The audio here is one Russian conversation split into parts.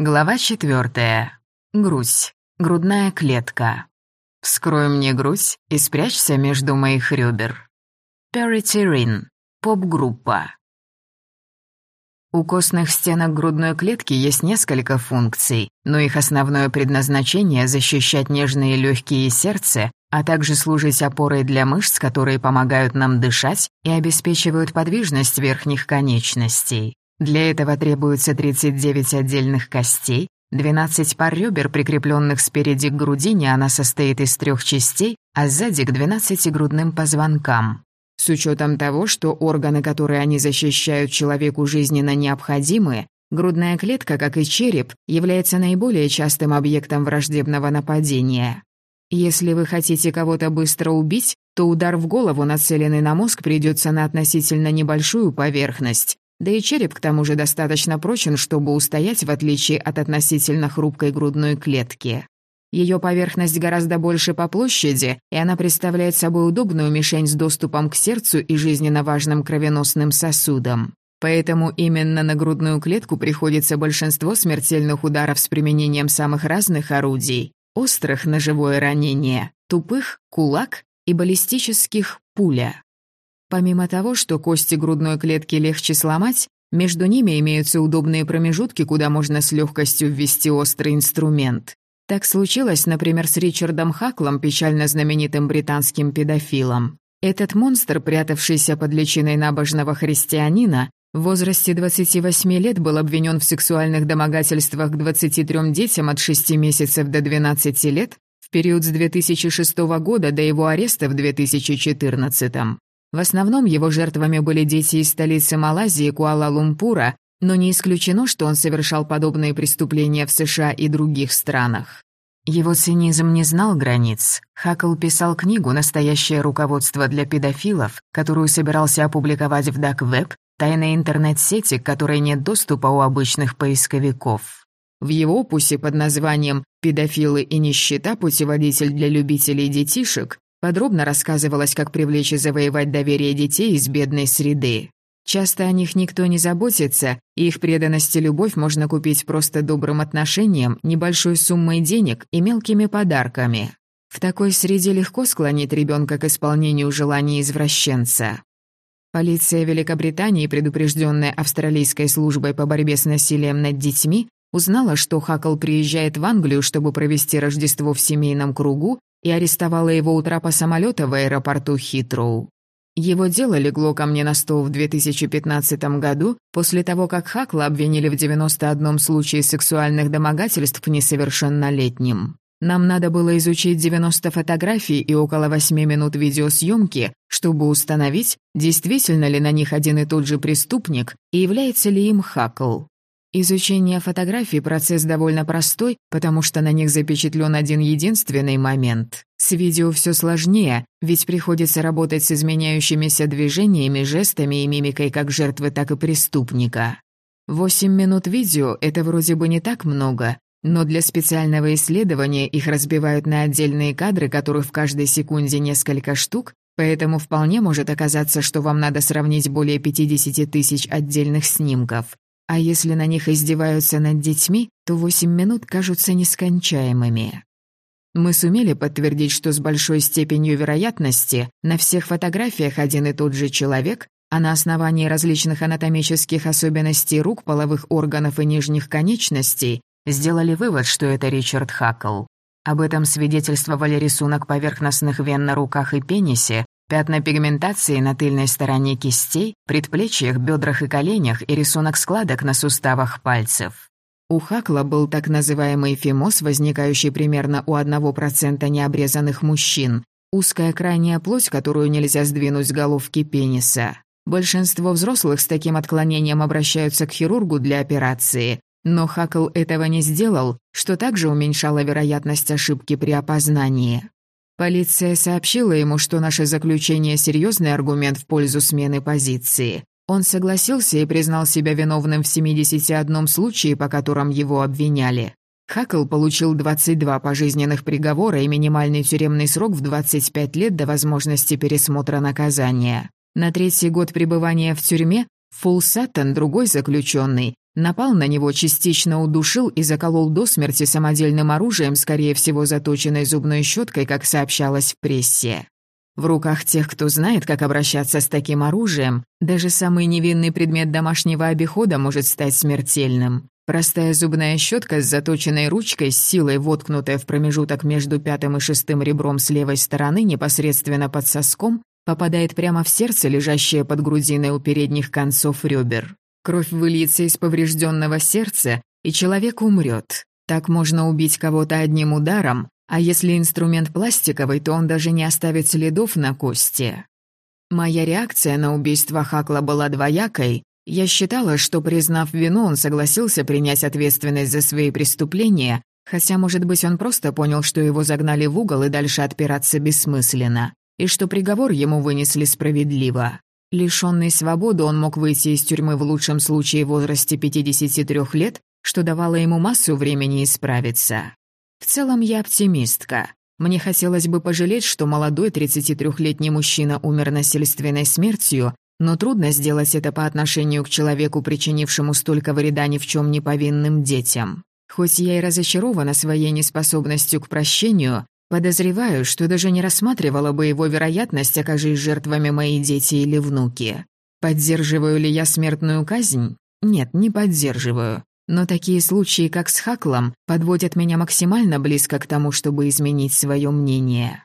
Глава четвертая. Грудь. Грудная клетка. Вскрой мне грудь и спрячься между моих ребер. Purity Rin. Поп-группа. У костных стенок грудной клетки есть несколько функций, но их основное предназначение – защищать нежные легкие и сердце, а также служить опорой для мышц, которые помогают нам дышать и обеспечивают подвижность верхних конечностей. Для этого требуется 39 отдельных костей, 12 пар ребер, прикрепленных спереди к грудине, она состоит из трех частей, а сзади к 12 грудным позвонкам. С учетом того, что органы, которые они защищают человеку жизненно необходимы, грудная клетка, как и череп, является наиболее частым объектом враждебного нападения. Если вы хотите кого-то быстро убить, то удар в голову, нацеленный на мозг, придется на относительно небольшую поверхность, да и череп к тому же достаточно прочен, чтобы устоять в отличие от относительно хрупкой грудной клетки. Ее поверхность гораздо больше по площади, и она представляет собой удобную мишень с доступом к сердцу и жизненно важным кровеносным сосудам. Поэтому именно на грудную клетку приходится большинство смертельных ударов с применением самых разных орудий. Острых – ножевое ранение, тупых – кулак и баллистических – пуля. Помимо того, что кости грудной клетки легче сломать, между ними имеются удобные промежутки, куда можно с легкостью ввести острый инструмент. Так случилось, например, с Ричардом Хаклом, печально знаменитым британским педофилом. Этот монстр, прятавшийся под личиной набожного христианина, в возрасте 28 лет был обвинен в сексуальных домогательствах к 23 детям от 6 месяцев до 12 лет в период с 2006 года до его ареста в 2014. В основном его жертвами были дети из столицы Малайзии, Куала-Лумпура, но не исключено, что он совершал подобные преступления в США и других странах. Его цинизм не знал границ. Хакл писал книгу «Настоящее руководство для педофилов», которую собирался опубликовать в Дак-Веб, тайной интернет-сети, к которой нет доступа у обычных поисковиков. В его опусе под названием «Педофилы и нищета. Путеводитель для любителей детишек» Подробно рассказывалось, как привлечь и завоевать доверие детей из бедной среды. Часто о них никто не заботится, и их преданность и любовь можно купить просто добрым отношением, небольшой суммой денег и мелкими подарками. В такой среде легко склонить ребенка к исполнению желаний извращенца. Полиция Великобритании, предупрежденная австралийской службой по борьбе с насилием над детьми, узнала, что Хакл приезжает в Англию, чтобы провести Рождество в семейном кругу, и арестовала его у трапа самолета в аэропорту Хитроу. Его дело легло ко мне на стол в 2015 году, после того, как Хакла обвинили в 91 случае сексуальных домогательств к несовершеннолетним. Нам надо было изучить 90 фотографий и около 8 минут видеосъемки, чтобы установить, действительно ли на них один и тот же преступник и является ли им Хакл. Изучение фотографий – процесс довольно простой, потому что на них запечатлен один единственный момент. С видео все сложнее, ведь приходится работать с изменяющимися движениями, жестами и мимикой как жертвы, так и преступника. Восемь минут видео – это вроде бы не так много, но для специального исследования их разбивают на отдельные кадры, которых в каждой секунде несколько штук, поэтому вполне может оказаться, что вам надо сравнить более 50 тысяч отдельных снимков. А если на них издеваются над детьми, то восемь минут кажутся нескончаемыми. Мы сумели подтвердить, что с большой степенью вероятности на всех фотографиях один и тот же человек, а на основании различных анатомических особенностей рук, половых органов и нижних конечностей сделали вывод, что это Ричард Хакл. Об этом свидетельствовали рисунок поверхностных вен на руках и пенисе, Пятна пигментации на тыльной стороне кистей, предплечьях, бедрах и коленях и рисунок складок на суставах пальцев. У Хакла был так называемый фимоз, возникающий примерно у 1% необрезанных мужчин, узкая крайняя плоть, которую нельзя сдвинуть с головки пениса. Большинство взрослых с таким отклонением обращаются к хирургу для операции, но Хакл этого не сделал, что также уменьшало вероятность ошибки при опознании. Полиция сообщила ему, что наше заключение – серьезный аргумент в пользу смены позиции. Он согласился и признал себя виновным в 71 случае, по которым его обвиняли. Хакл получил 22 пожизненных приговора и минимальный тюремный срок в 25 лет до возможности пересмотра наказания. На третий год пребывания в тюрьме Фулл Саттон, другой заключенный, Напал на него, частично удушил и заколол до смерти самодельным оружием, скорее всего, заточенной зубной щеткой, как сообщалось в прессе. В руках тех, кто знает, как обращаться с таким оружием, даже самый невинный предмет домашнего обихода может стать смертельным. Простая зубная щетка с заточенной ручкой, с силой воткнутая в промежуток между пятым и шестым ребром с левой стороны, непосредственно под соском, попадает прямо в сердце, лежащее под грудиной у передних концов ребер. Кровь выльется из поврежденного сердца, и человек умрет. Так можно убить кого-то одним ударом, а если инструмент пластиковый, то он даже не оставит следов на кости. Моя реакция на убийство Хакла была двоякой. Я считала, что, признав вину, он согласился принять ответственность за свои преступления, хотя, может быть, он просто понял, что его загнали в угол и дальше отпираться бессмысленно, и что приговор ему вынесли справедливо. Лишённый свободы, он мог выйти из тюрьмы в лучшем случае в возрасте 53 лет, что давало ему массу времени исправиться. В целом я оптимистка. Мне хотелось бы пожалеть, что молодой 33-летний мужчина умер насильственной смертью, но трудно сделать это по отношению к человеку, причинившему столько вреда ни в чем не повинным детям. Хоть я и разочарована своей неспособностью к прощению, подозреваю, что даже не рассматривала бы его вероятность, окажись жертвами мои дети или внуки. Поддерживаю ли я смертную казнь? Нет, не поддерживаю. Но такие случаи, как с Хаклом, подводят меня максимально близко к тому, чтобы изменить свое мнение.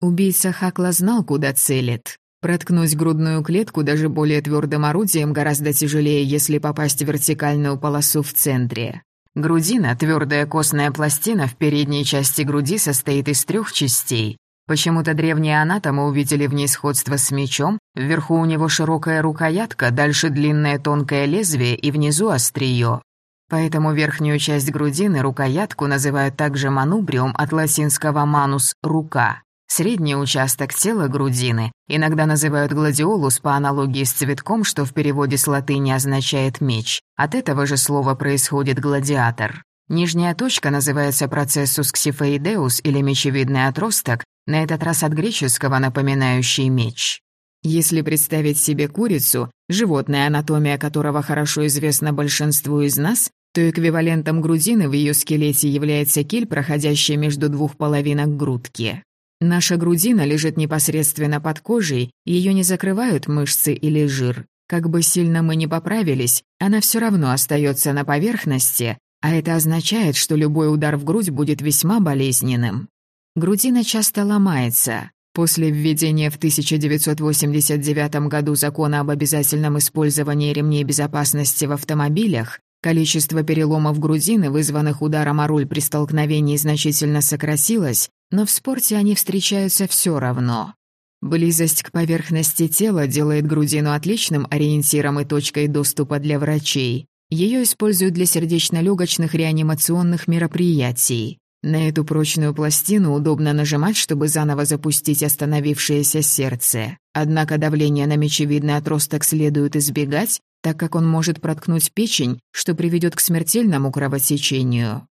Убийца Хакла знал, куда целит. Проткнуть грудную клетку даже более твердым орудием гораздо тяжелее, если попасть в вертикальную полосу в центре. Грудина, твердая костная пластина в передней части груди состоит из трех частей. Почему-то древние анатомы увидели в ней сходство с мечом, вверху у него широкая рукоятка, дальше длинное тонкое лезвие и внизу острие. Поэтому верхнюю часть грудины, рукоятку, называют также манубриум от латинского «манус» — «рука». Средний участок тела грудины иногда называют гладиолус по аналогии с цветком, что в переводе с латыни означает «меч». От этого же слова происходит «гладиатор». Нижняя точка называется процессус ксифоидеус или мечевидный отросток, на этот раз от греческого напоминающий меч. Если представить себе курицу, животное, анатомия которого хорошо известна большинству из нас, то эквивалентом грудины в ее скелете является киль, проходящая между двух половинок грудки. Наша грудина лежит непосредственно под кожей, ее не закрывают мышцы или жир. Как бы сильно мы ни поправились, она все равно остается на поверхности, а это означает, что любой удар в грудь будет весьма болезненным. Грудина часто ломается. После введения в 1989 году закона об обязательном использовании ремней безопасности в автомобилях, Количество переломов грудины, вызванных ударом о руль при столкновении, значительно сократилось, но в спорте они встречаются все равно. Близость к поверхности тела делает грудину отличным ориентиром и точкой доступа для врачей. Ее используют для сердечно-легочных реанимационных мероприятий. На эту прочную пластину удобно нажимать, чтобы заново запустить остановившееся сердце. Однако давление на мечевидный отросток следует избегать, так как он может проткнуть печень, что приведет к смертельному кровотечению.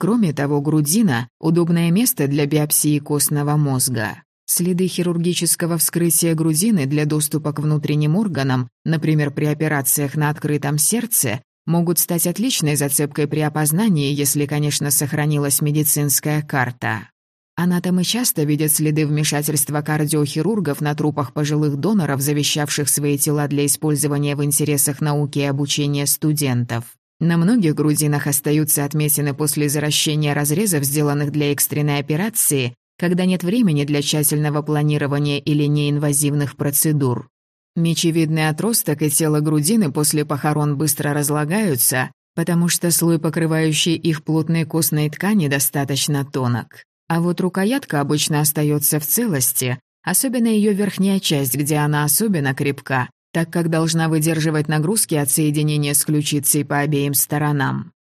Кроме того, грудина – удобное место для биопсии костного мозга. Следы хирургического вскрытия грудины для доступа к внутренним органам, например, при операциях на открытом сердце, могут стать отличной зацепкой при опознании, если, конечно, сохранилась медицинская карта. Анатомы часто видят следы вмешательства кардиохирургов на трупах пожилых доноров, завещавших свои тела для использования в интересах науки и обучения студентов. На многих грудинах остаются отметины после заращения разрезов, сделанных для экстренной операции, когда нет времени для тщательного планирования или неинвазивных процедур. Мечевидный отросток и тело грудины после похорон быстро разлагаются, потому что слой, покрывающий их плотной костной ткани, достаточно тонок. А вот рукоятка обычно остается в целости, особенно ее верхняя часть, где она особенно крепка, так как должна выдерживать нагрузки от соединения с ключицей по обеим сторонам.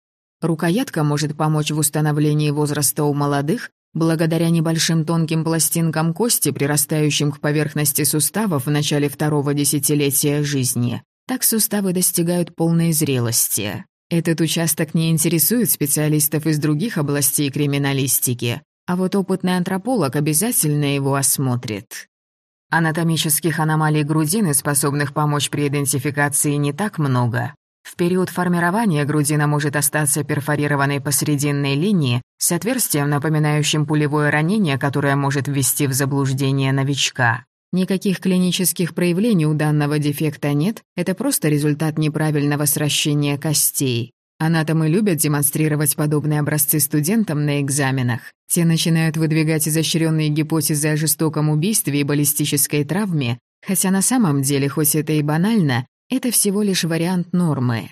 Рукоятка может помочь в установлении возраста у молодых, благодаря небольшим тонким пластинкам кости, прирастающим к поверхности суставов в начале второго десятилетия жизни. Так суставы достигают полной зрелости. Этот участок не интересует специалистов из других областей криминалистики, а вот опытный антрополог обязательно его осмотрит. Анатомических аномалий грудины, способных помочь при идентификации, не так много. В период формирования грудина может остаться перфорированной по срединной линии с отверстием, напоминающим пулевое ранение, которое может ввести в заблуждение новичка. Никаких клинических проявлений у данного дефекта нет, это просто результат неправильного сращения костей. Анатомы любят демонстрировать подобные образцы студентам на экзаменах. Те начинают выдвигать изощренные гипотезы о жестоком убийстве и баллистической травме, хотя на самом деле, хоть это и банально, это всего лишь вариант нормы.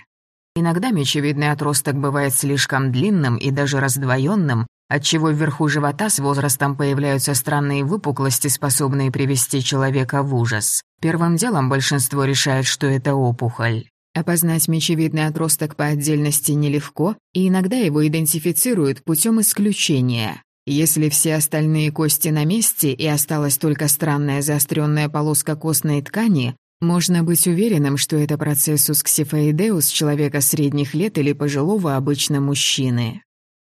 Иногда мечевидный отросток бывает слишком длинным и даже раздвоенным, отчего вверху живота с возрастом появляются странные выпуклости, способные привести человека в ужас. Первым делом большинство решает, что это опухоль. Опознать мечевидный отросток по отдельности нелегко, и иногда его идентифицируют путем исключения. Если все остальные кости на месте и осталась только странная заостренная полоска костной ткани, можно быть уверенным, что это processus xiphoideus человека средних лет или пожилого обычно мужчины.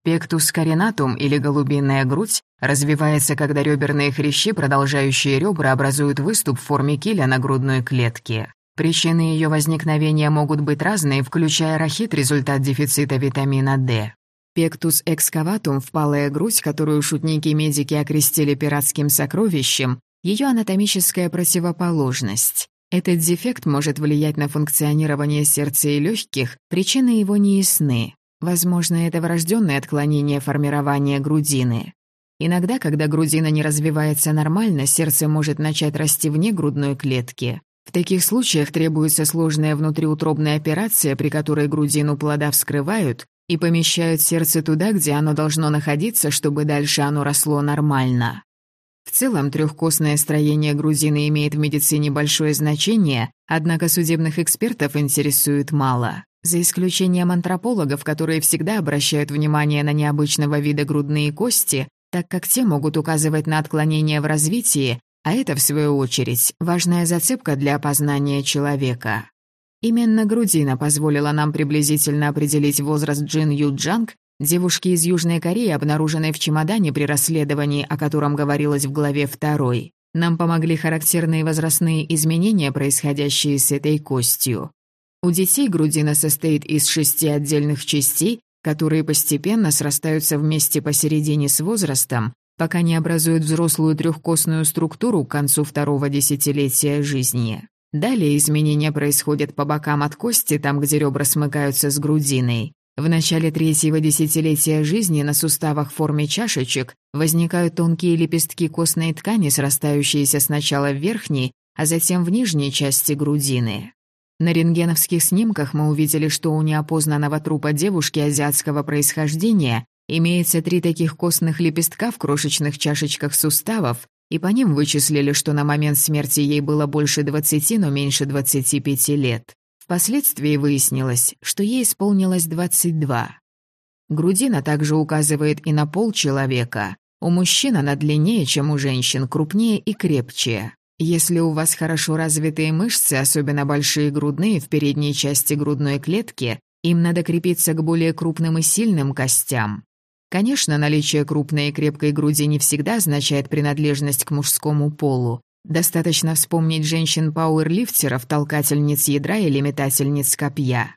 Pectus carinatum или голубиная грудь развивается, когда реберные хрящи, продолжающие ребра, образуют выступ в форме киля на грудной клетке. Причины ее возникновения могут быть разные, включая рахит, результат дефицита витамина D. Pectus excavatum, впалая грудь, которую шутники-медики окрестили пиратским сокровищем, ее анатомическая противоположность. Этот дефект может влиять на функционирование сердца и легких, причины его не ясны. Возможно, это врожденное отклонение формирования грудины. Иногда, когда грудина не развивается нормально, сердце может начать расти вне грудной клетки. В таких случаях требуется сложная внутриутробная операция, при которой грудину плода вскрывают и помещают сердце туда, где оно должно находиться, чтобы дальше оно росло нормально. В целом, трехкостное строение грудины имеет в медицине большое значение, однако судебных экспертов интересует мало. За исключением антропологов, которые всегда обращают внимание на необычного вида грудные кости, так как те могут указывать на отклонения в развитии, а это, в свою очередь, важная зацепка для опознания человека. Именно грудина позволила нам приблизительно определить возраст Джин Ю Джанг, девушки из Южной Кореи, обнаруженной в чемодане при расследовании, о котором говорилось в главе 2. Нам помогли характерные возрастные изменения, происходящие с этой костью. У детей грудина состоит из шести отдельных частей, которые постепенно срастаются вместе посередине с возрастом, пока не образуют взрослую трехкостную структуру к концу второго десятилетия жизни. Далее изменения происходят по бокам от кости, там, где ребра смыкаются с грудиной. В начале третьего десятилетия жизни на суставах в форме чашечек возникают тонкие лепестки костной ткани, срастающиеся сначала в верхней, а затем в нижней части грудины. На рентгеновских снимках мы увидели, что у неопознанного трупа девушки азиатского происхождения Имеется три таких костных лепестка в крошечных чашечках суставов, и по ним вычислили, что на момент смерти ей было больше 20, но меньше 25 лет. Впоследствии выяснилось, что ей исполнилось 22. Грудина также указывает и на пол человека. У мужчин она длиннее, чем у женщин, крупнее и крепче. Если у вас хорошо развитые мышцы, особенно большие грудные в передней части грудной клетки, им надо крепиться к более крупным и сильным костям. Конечно, наличие крупной и крепкой груди не всегда означает принадлежность к мужскому полу. Достаточно вспомнить женщин-пауэрлифтеров, толкательниц ядра или метательниц копья.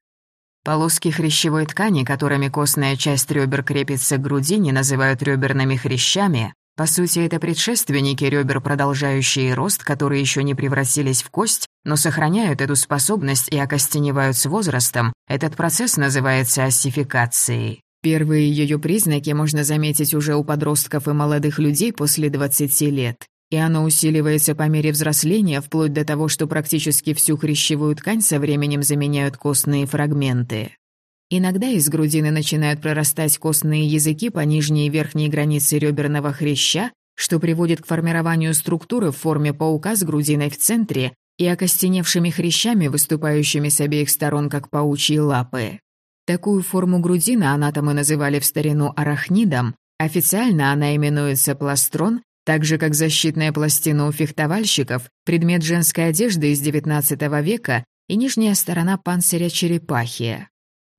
Полоски хрящевой ткани, которыми костная часть ребер крепится к грудине, называют реберными хрящами. По сути, это предшественники ребер, продолжающие рост, которые еще не превратились в кость, но сохраняют эту способность и окостеневают с возрастом. Этот процесс называется оссификацией. Первые ее признаки можно заметить уже у подростков и молодых людей после 20 лет. И оно усиливается по мере взросления, вплоть до того, что практически всю хрящевую ткань со временем заменяют костные фрагменты. Иногда из грудины начинают прорастать костные языки по нижней и верхней границе реберного хряща, что приводит к формированию структуры в форме паука с грудиной в центре и окостеневшими хрящами, выступающими с обеих сторон как паучьи лапы. Такую форму грудины анатомы называли в старину арахнидом, официально она именуется пластрон, так же как защитная пластина у фехтовальщиков, предмет женской одежды из XIX века и нижняя сторона панциря черепахи.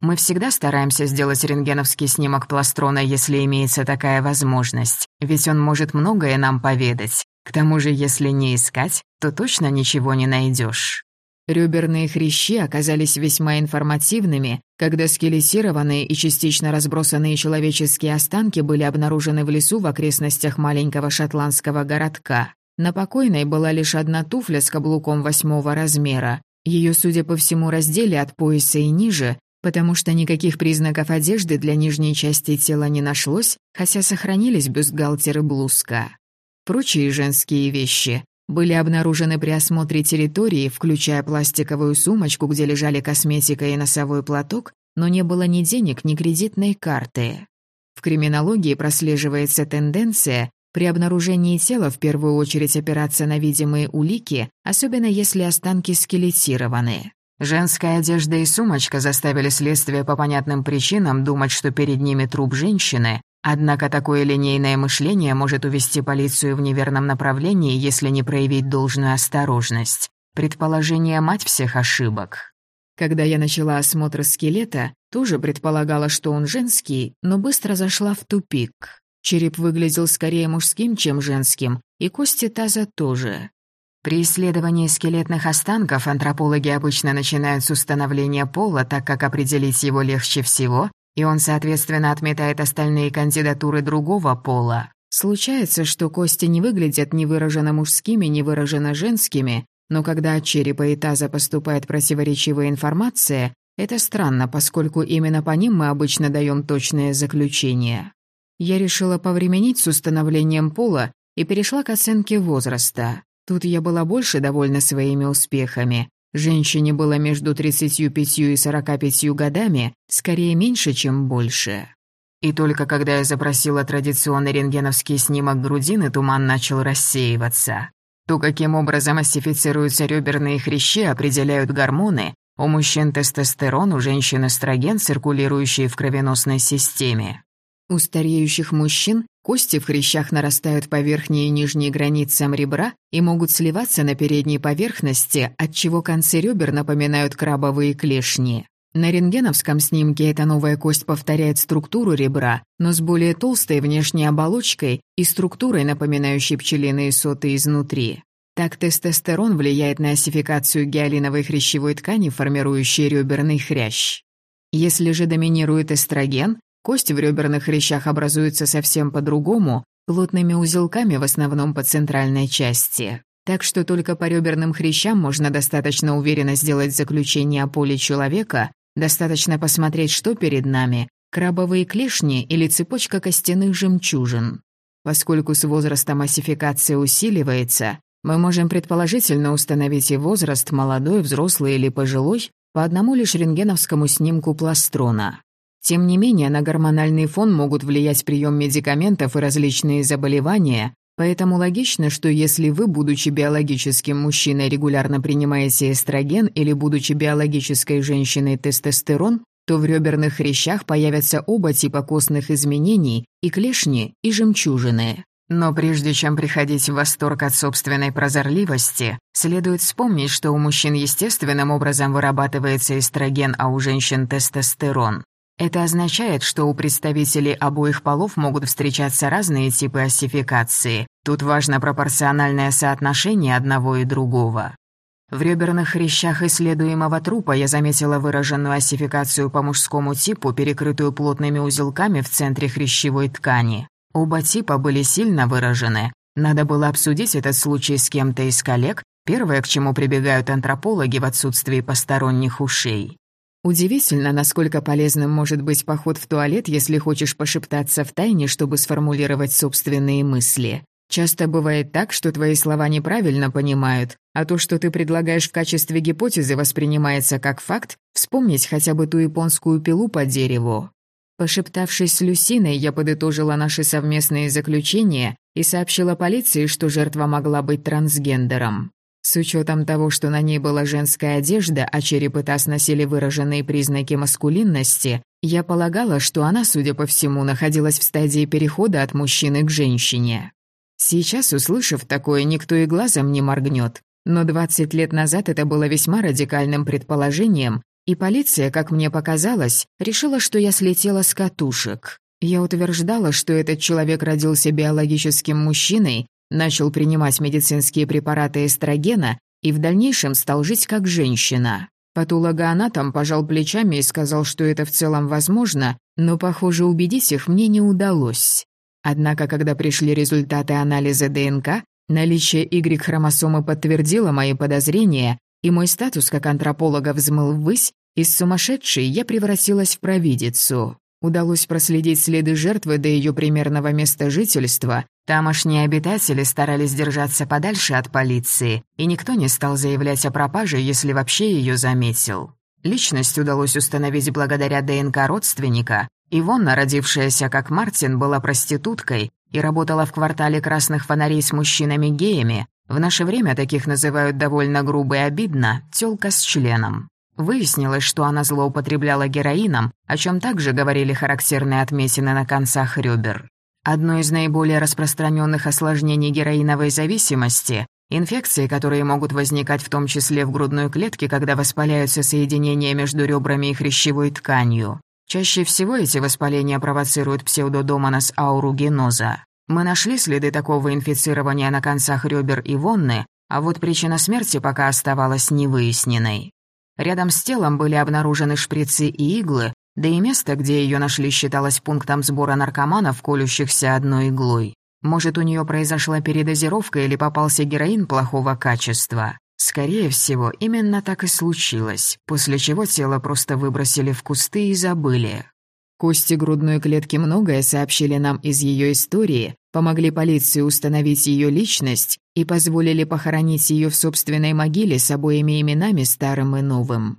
Мы всегда стараемся сделать рентгеновский снимок пластрона, если имеется такая возможность, ведь он может многое нам поведать. К тому же, если не искать, то точно ничего не найдешь. Реберные хрящи оказались весьма информативными, когда скелетированные и частично разбросанные человеческие останки были обнаружены в лесу в окрестностях маленького шотландского городка. На покойной была лишь одна туфля с каблуком восьмого размера. Ее, судя по всему, раздели от пояса и ниже, потому что никаких признаков одежды для нижней части тела не нашлось, хотя сохранились бюстгальтер и блузка. Прочие женские вещи были обнаружены при осмотре территории, включая пластиковую сумочку, где лежали косметика и носовой платок, но не было ни денег, ни кредитной карты. В криминологии прослеживается тенденция при обнаружении тела в первую очередь опираться на видимые улики, особенно если останки скелетированы. Женская одежда и сумочка заставили следствие по понятным причинам думать, что перед ними труп женщины, однако такое линейное мышление может увести полицию в неверном направлении, если не проявить должную осторожность. Предположение мать всех ошибок. Когда я начала осмотр скелета, тоже предполагала, что он женский, но быстро зашла в тупик. Череп выглядел скорее мужским, чем женским, и кости таза тоже. При исследовании скелетных останков антропологи обычно начинают с установления пола, так как определить его легче всего, и он, соответственно, отметает остальные кандидатуры другого пола. Случается, что кости не выглядят ни выраженно мужскими, ни выраженно женскими, но когда от черепа и таза поступает противоречивая информация, это странно, поскольку именно по ним мы обычно даем точное заключение. Я решила повременить с установлением пола и перешла к оценке возраста. Тут я была больше довольна своими успехами. Женщине было между 35 и 45 годами, скорее меньше, чем больше. И только когда я запросила традиционный рентгеновский снимок грудины, туман начал рассеиваться. То, каким образом оссифицируются реберные хрящи, определяют гормоны. У мужчин тестостерон, у женщин эстроген, циркулирующий в кровеносной системе. У стареющих мужчин кости в хрящах нарастают по верхней и нижней границам ребра и могут сливаться на передней поверхности, отчего концы ребер напоминают крабовые клешни. На рентгеновском снимке эта новая кость повторяет структуру ребра, но с более толстой внешней оболочкой и структурой, напоминающей пчелиные соты изнутри. Так тестостерон влияет на осификацию гиалиновой хрящевой ткани, формирующей реберный хрящ. Если же доминирует эстроген, Кость в реберных хрящах образуется совсем по-другому, плотными узелками в основном по центральной части. Так что только по реберным хрящам можно достаточно уверенно сделать заключение о поле человека, достаточно посмотреть, что перед нами – крабовые клешни или цепочка костяных жемчужин. Поскольку с возрастом осификация усиливается, мы можем предположительно установить и возраст молодой, взрослый или пожилой по одному лишь рентгеновскому снимку пластрона. Тем не менее, на гормональный фон могут влиять прием медикаментов и различные заболевания, поэтому логично, что если вы, будучи биологическим мужчиной, регулярно принимаете эстроген или, будучи биологической женщиной, тестостерон, то в реберных хрящах появятся оба типа костных изменений – и клешни, и жемчужины. Но прежде чем приходить в восторг от собственной прозорливости, следует вспомнить, что у мужчин естественным образом вырабатывается эстроген, а у женщин – тестостерон. Это означает, что у представителей обоих полов могут встречаться разные типы оссификации. Тут важно пропорциональное соотношение одного и другого. В реберных хрящах исследуемого трупа я заметила выраженную оссификацию по мужскому типу, перекрытую плотными узелками в центре хрящевой ткани. Оба типа были сильно выражены. Надо было обсудить этот случай с кем-то из коллег, первое, к чему прибегают антропологи в отсутствии посторонних ушей. Удивительно, насколько полезным может быть поход в туалет, если хочешь пошептаться в тайне, чтобы сформулировать собственные мысли. Часто бывает так, что твои слова неправильно понимают, а то, что ты предлагаешь в качестве гипотезы, воспринимается как факт, вспомнить хотя бы ту японскую пилу по дереву. Пошептавшись с Люсиной, я подытожила наши совместные заключения и сообщила полиции, что жертва могла быть трансгендером. С учетом того, что на ней была женская одежда, а череп таз носили выраженные признаки маскулинности, я полагала, что она, судя по всему, находилась в стадии перехода от мужчины к женщине. Сейчас, услышав такое, никто и глазом не моргнет. Но 20 лет назад это было весьма радикальным предположением, и полиция, как мне показалось, решила, что я слетела с катушек. Я утверждала, что этот человек родился биологическим мужчиной, начал принимать медицинские препараты эстрогена и в дальнейшем стал жить как женщина. Патологоанатом пожал плечами и сказал, что это в целом возможно, но, похоже, убедить их мне не удалось. Однако, когда пришли результаты анализа ДНК, наличие Y-хромосомы подтвердило мои подозрения, и мой статус как антрополога взмыл ввысь, из сумасшедшей я превратилась в провидицу. Удалось проследить следы жертвы до ее примерного места жительства. Тамошние обитатели старались держаться подальше от полиции, и никто не стал заявлять о пропаже, если вообще ее заметил. Личность удалось установить благодаря ДНК родственника. Ивонна, родившаяся как Мартин, была проституткой и работала в квартале красных фонарей с мужчинами-геями. В наше время таких называют довольно грубо и обидно «тёлка с членом». Выяснилось, что она злоупотребляла героином, о чем также говорили характерные отметины на концах ребер. Одно из наиболее распространенных осложнений героиновой зависимости – инфекции, которые могут возникать в том числе в грудной клетке, когда воспаляются соединения между ребрами и хрящевой тканью. Чаще всего эти воспаления провоцируют псевдодомонос ауругеноза. Мы нашли следы такого инфицирования на концах ребер и вонны, а вот причина смерти пока оставалась невыясненной. Рядом с телом были обнаружены шприцы и иглы, да и место, где ее нашли, считалось пунктом сбора наркоманов, колющихся одной иглой. Может, у нее произошла передозировка или попался героин плохого качества. Скорее всего, именно так и случилось, после чего тело просто выбросили в кусты и забыли. Кости грудной клетки многое сообщили нам из ее истории, помогли полиции установить ее личность и позволили похоронить ее в собственной могиле с обоими именами старым и новым.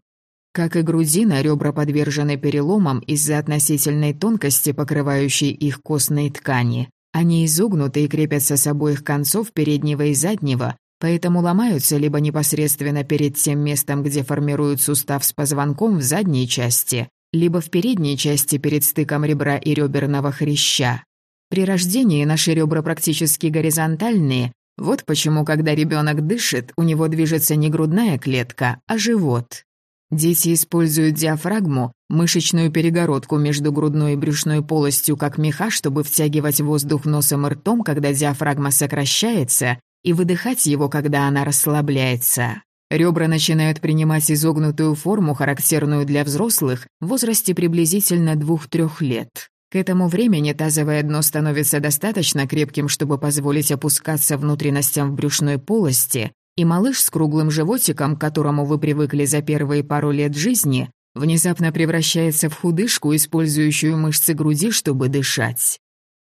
Как и грудина, ребра подвержены переломам из-за относительной тонкости, покрывающей их костной ткани. Они изогнуты и крепятся с обоих концов переднего и заднего, поэтому ломаются либо непосредственно перед тем местом, где формируют сустав с позвонком в задней части, либо в передней части перед стыком ребра и реберного хряща. При рождении наши ребра практически горизонтальные, вот почему, когда ребенок дышит, у него движется не грудная клетка, а живот. Дети используют диафрагму, мышечную перегородку между грудной и брюшной полостью как меха, чтобы втягивать воздух носом и ртом, когда диафрагма сокращается, и выдыхать его, когда она расслабляется. Ребра начинают принимать изогнутую форму, характерную для взрослых, в возрасте приблизительно 2-3 лет. К этому времени тазовое дно становится достаточно крепким, чтобы позволить опускаться внутренностям в брюшной полости, и малыш с круглым животиком, к которому вы привыкли за первые пару лет жизни, внезапно превращается в худышку, использующую мышцы груди, чтобы дышать.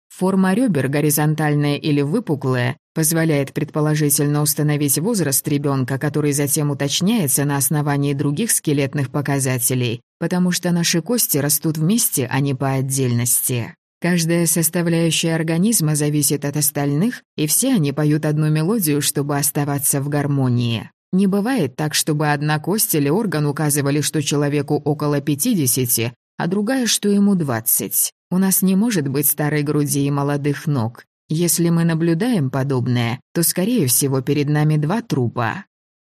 Форма ребер, горизонтальная или выпуклая, позволяет предположительно установить возраст ребенка, который затем уточняется на основании других скелетных показателей, потому что наши кости растут вместе, а не по отдельности. Каждая составляющая организма зависит от остальных, и все они поют одну мелодию, чтобы оставаться в гармонии. Не бывает так, чтобы одна кость или орган указывали, что человеку около 50, а другая, что ему 20. У нас не может быть старой груди и молодых ног. Если мы наблюдаем подобное, то, скорее всего, перед нами два трупа.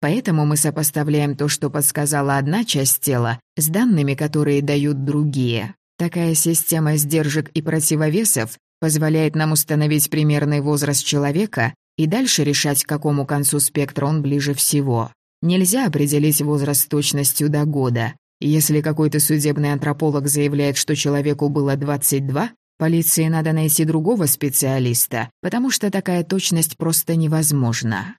Поэтому мы сопоставляем то, что подсказала одна часть тела, с данными, которые дают другие. Такая система сдержек и противовесов позволяет нам установить примерный возраст человека и дальше решать, к какому концу спектра он ближе всего. Нельзя определить возраст с точностью до года. Если какой-то судебный антрополог заявляет, что человеку было 22, полиции надо найти другого специалиста, потому что такая точность просто невозможна.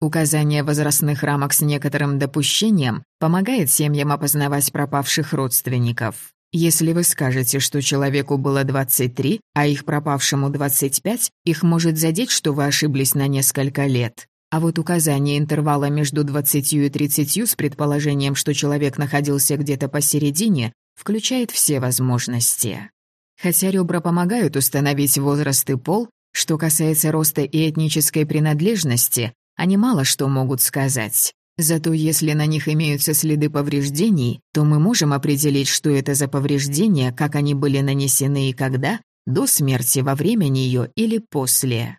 Указание возрастных рамок с некоторым допущением помогает семьям опознавать пропавших родственников. Если вы скажете, что человеку было 23, а их пропавшему 25, их может задеть, что вы ошиблись на несколько лет. А вот указание интервала между 20 и 30 с предположением, что человек находился где-то посередине, включает все возможности. Хотя ребра помогают установить возраст и пол, что касается роста и этнической принадлежности, они мало что могут сказать. Зато если на них имеются следы повреждений, то мы можем определить, что это за повреждения, как они были нанесены и когда, до смерти, во время нее или после.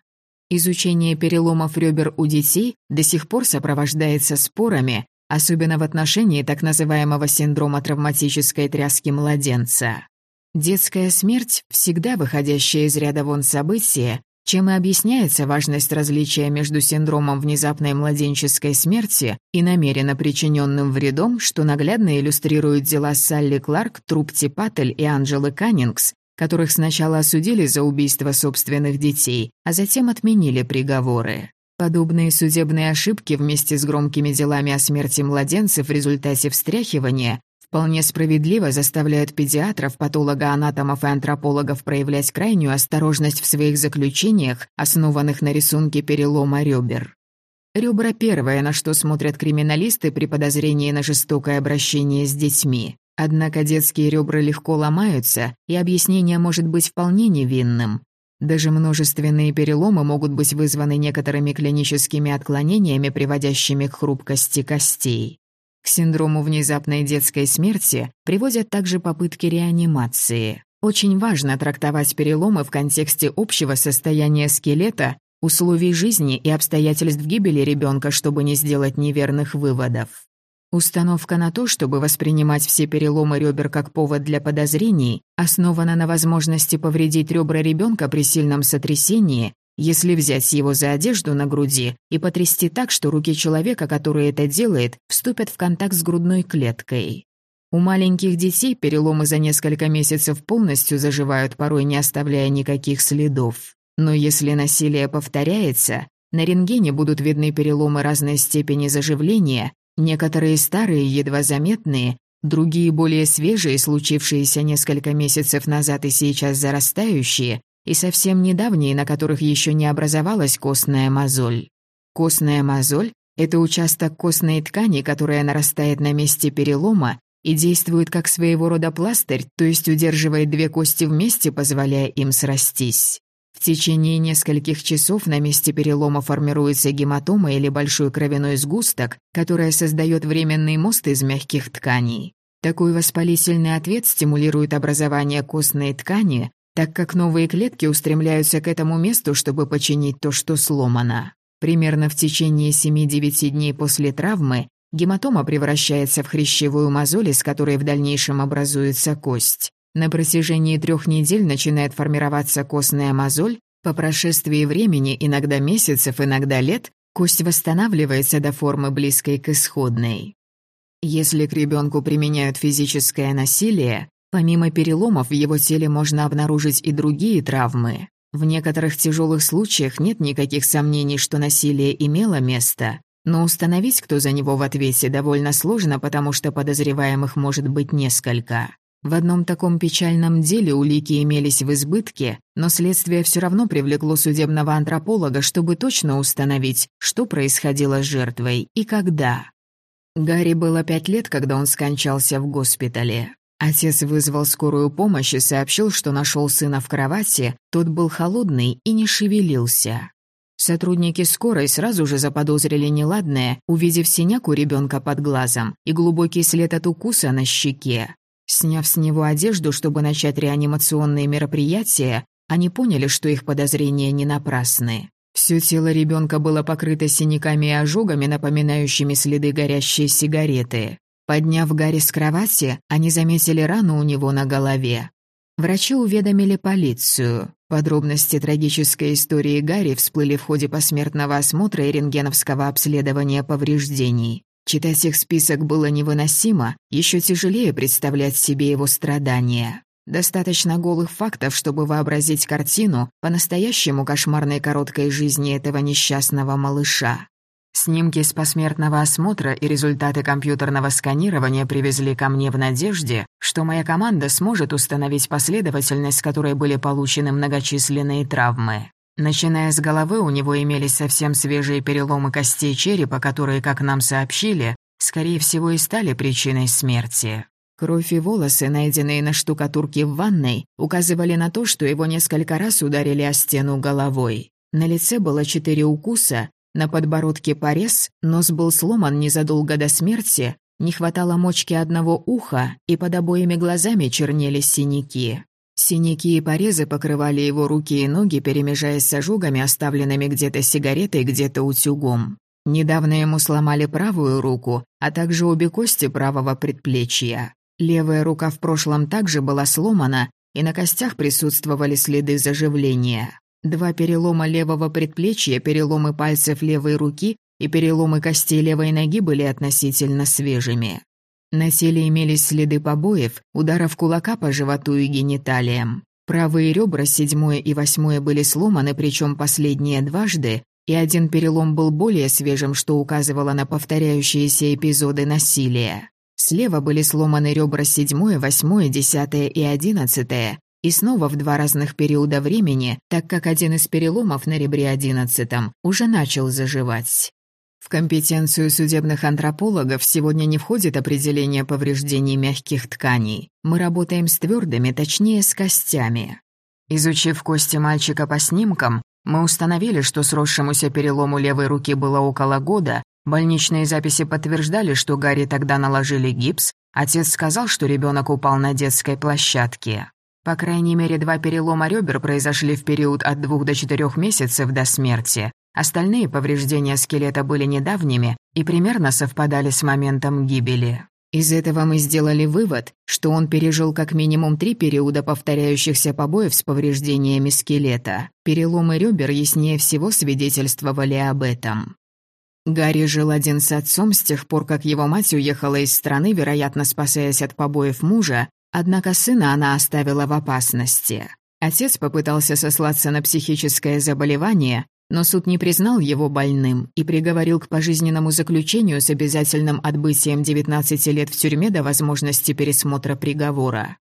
Изучение переломов ребер у детей до сих пор сопровождается спорами, особенно в отношении так называемого синдрома травматической тряски младенца. Детская смерть, всегда выходящая из ряда вон события, чем и объясняется важность различия между синдромом внезапной младенческой смерти и намеренно причиненным вредом, что наглядно иллюстрирует дела Салли Кларк, Трупти Паттель и Анджелы Каннингс, которых сначала осудили за убийство собственных детей, а затем отменили приговоры. Подобные судебные ошибки вместе с громкими делами о смерти младенцев в результате встряхивания вполне справедливо заставляют педиатров, патологоанатомов и антропологов проявлять крайнюю осторожность в своих заключениях, основанных на рисунке перелома ребер. Ребра – первое, на что смотрят криминалисты при подозрении на жестокое обращение с детьми. Однако детские ребра легко ломаются, и объяснение может быть вполне невинным. Даже множественные переломы могут быть вызваны некоторыми клиническими отклонениями, приводящими к хрупкости костей. К синдрому внезапной детской смерти приводят также попытки реанимации. Очень важно трактовать переломы в контексте общего состояния скелета, условий жизни и обстоятельств гибели ребенка, чтобы не сделать неверных выводов. Установка на то, чтобы воспринимать все переломы ребер как повод для подозрений, основана на возможности повредить ребра ребенка при сильном сотрясении если взять его за одежду на груди и потрясти так, что руки человека, который это делает, вступят в контакт с грудной клеткой. У маленьких детей переломы за несколько месяцев полностью заживают, порой не оставляя никаких следов. Но если насилие повторяется, на рентгене будут видны переломы разной степени заживления, некоторые старые, едва заметные, другие более свежие, случившиеся несколько месяцев назад и сейчас зарастающие, и совсем недавние, на которых еще не образовалась костная мозоль. Костная мозоль – это участок костной ткани, которая нарастает на месте перелома и действует как своего рода пластырь, то есть удерживает две кости вместе, позволяя им срастись. В течение нескольких часов на месте перелома формируется гематома или большой кровяной сгусток, которая создает временный мост из мягких тканей. Такой воспалительный ответ стимулирует образование костной ткани, так как новые клетки устремляются к этому месту, чтобы починить то, что сломано. Примерно в течение 7-9 дней после травмы гематома превращается в хрящевую мозоль, из которой в дальнейшем образуется кость. На протяжении трех недель начинает формироваться костная мозоль, по прошествии времени, иногда месяцев, иногда лет, кость восстанавливается до формы близкой к исходной. Если к ребенку применяют физическое насилие, Помимо переломов в его теле можно обнаружить и другие травмы. В некоторых тяжелых случаях нет никаких сомнений, что насилие имело место, но установить, кто за него в ответе, довольно сложно, потому что подозреваемых может быть несколько. В одном таком печальном деле улики имелись в избытке, но следствие все равно привлекло судебного антрополога, чтобы точно установить, что происходило с жертвой и когда. Гарри было пять лет, когда он скончался в госпитале. Отец вызвал скорую помощь и сообщил, что нашел сына в кровати, тот был холодный и не шевелился. Сотрудники скорой сразу же заподозрили неладное, увидев синяк у ребенка под глазом и глубокий след от укуса на щеке. Сняв с него одежду, чтобы начать реанимационные мероприятия, они поняли, что их подозрения не напрасны. Все тело ребенка было покрыто синяками и ожогами, напоминающими следы горящей сигареты. Подняв Гарри с кровати, они заметили рану у него на голове. Врачи уведомили полицию. Подробности трагической истории Гарри всплыли в ходе посмертного осмотра и рентгеновского обследования повреждений. Читать их список было невыносимо, еще тяжелее представлять себе его страдания. Достаточно голых фактов, чтобы вообразить картину по-настоящему кошмарной короткой жизни этого несчастного малыша. Снимки с посмертного осмотра и результаты компьютерного сканирования привезли ко мне в надежде, что моя команда сможет установить последовательность, которой были получены многочисленные травмы. Начиная с головы, у него имелись совсем свежие переломы костей черепа, которые, как нам сообщили, скорее всего и стали причиной смерти. Кровь и волосы, найденные на штукатурке в ванной, указывали на то, что его несколько раз ударили о стену головой. На лице было четыре укуса, на подбородке порез, нос был сломан незадолго до смерти, не хватало мочки одного уха, и под обоими глазами чернели синяки. Синяки и порезы покрывали его руки и ноги, перемежаясь с ожогами, оставленными где-то сигаретой, где-то утюгом. Недавно ему сломали правую руку, а также обе кости правого предплечья. Левая рука в прошлом также была сломана, и на костях присутствовали следы заживления. Два перелома левого предплечья, переломы пальцев левой руки и переломы костей левой ноги были относительно свежими. На теле имелись следы побоев, ударов кулака по животу и гениталиям. Правые ребра седьмое и восьмое были сломаны, причем последние дважды, и один перелом был более свежим, что указывало на повторяющиеся эпизоды насилия. Слева были сломаны ребра седьмое, восьмое, десятое и одиннадцатое, и снова в два разных периода времени, так как один из переломов на ребре одиннадцатом уже начал заживать. В компетенцию судебных антропологов сегодня не входит определение повреждений мягких тканей. Мы работаем с твердыми, точнее, с костями. Изучив кости мальчика по снимкам, мы установили, что сросшемуся перелому левой руки было около года, больничные записи подтверждали, что Гарри тогда наложили гипс, отец сказал, что ребенок упал на детской площадке. По крайней мере, два перелома ребер произошли в период от двух до четырех месяцев до смерти. Остальные повреждения скелета были недавними и примерно совпадали с моментом гибели. Из этого мы сделали вывод, что он пережил как минимум три периода повторяющихся побоев с повреждениями скелета. Переломы ребер яснее всего свидетельствовали об этом. Гарри жил один с отцом с тех пор, как его мать уехала из страны, вероятно, спасаясь от побоев мужа, однако сына она оставила в опасности. Отец попытался сослаться на психическое заболевание, но суд не признал его больным и приговорил к пожизненному заключению с обязательным отбытием 19 лет в тюрьме до возможности пересмотра приговора.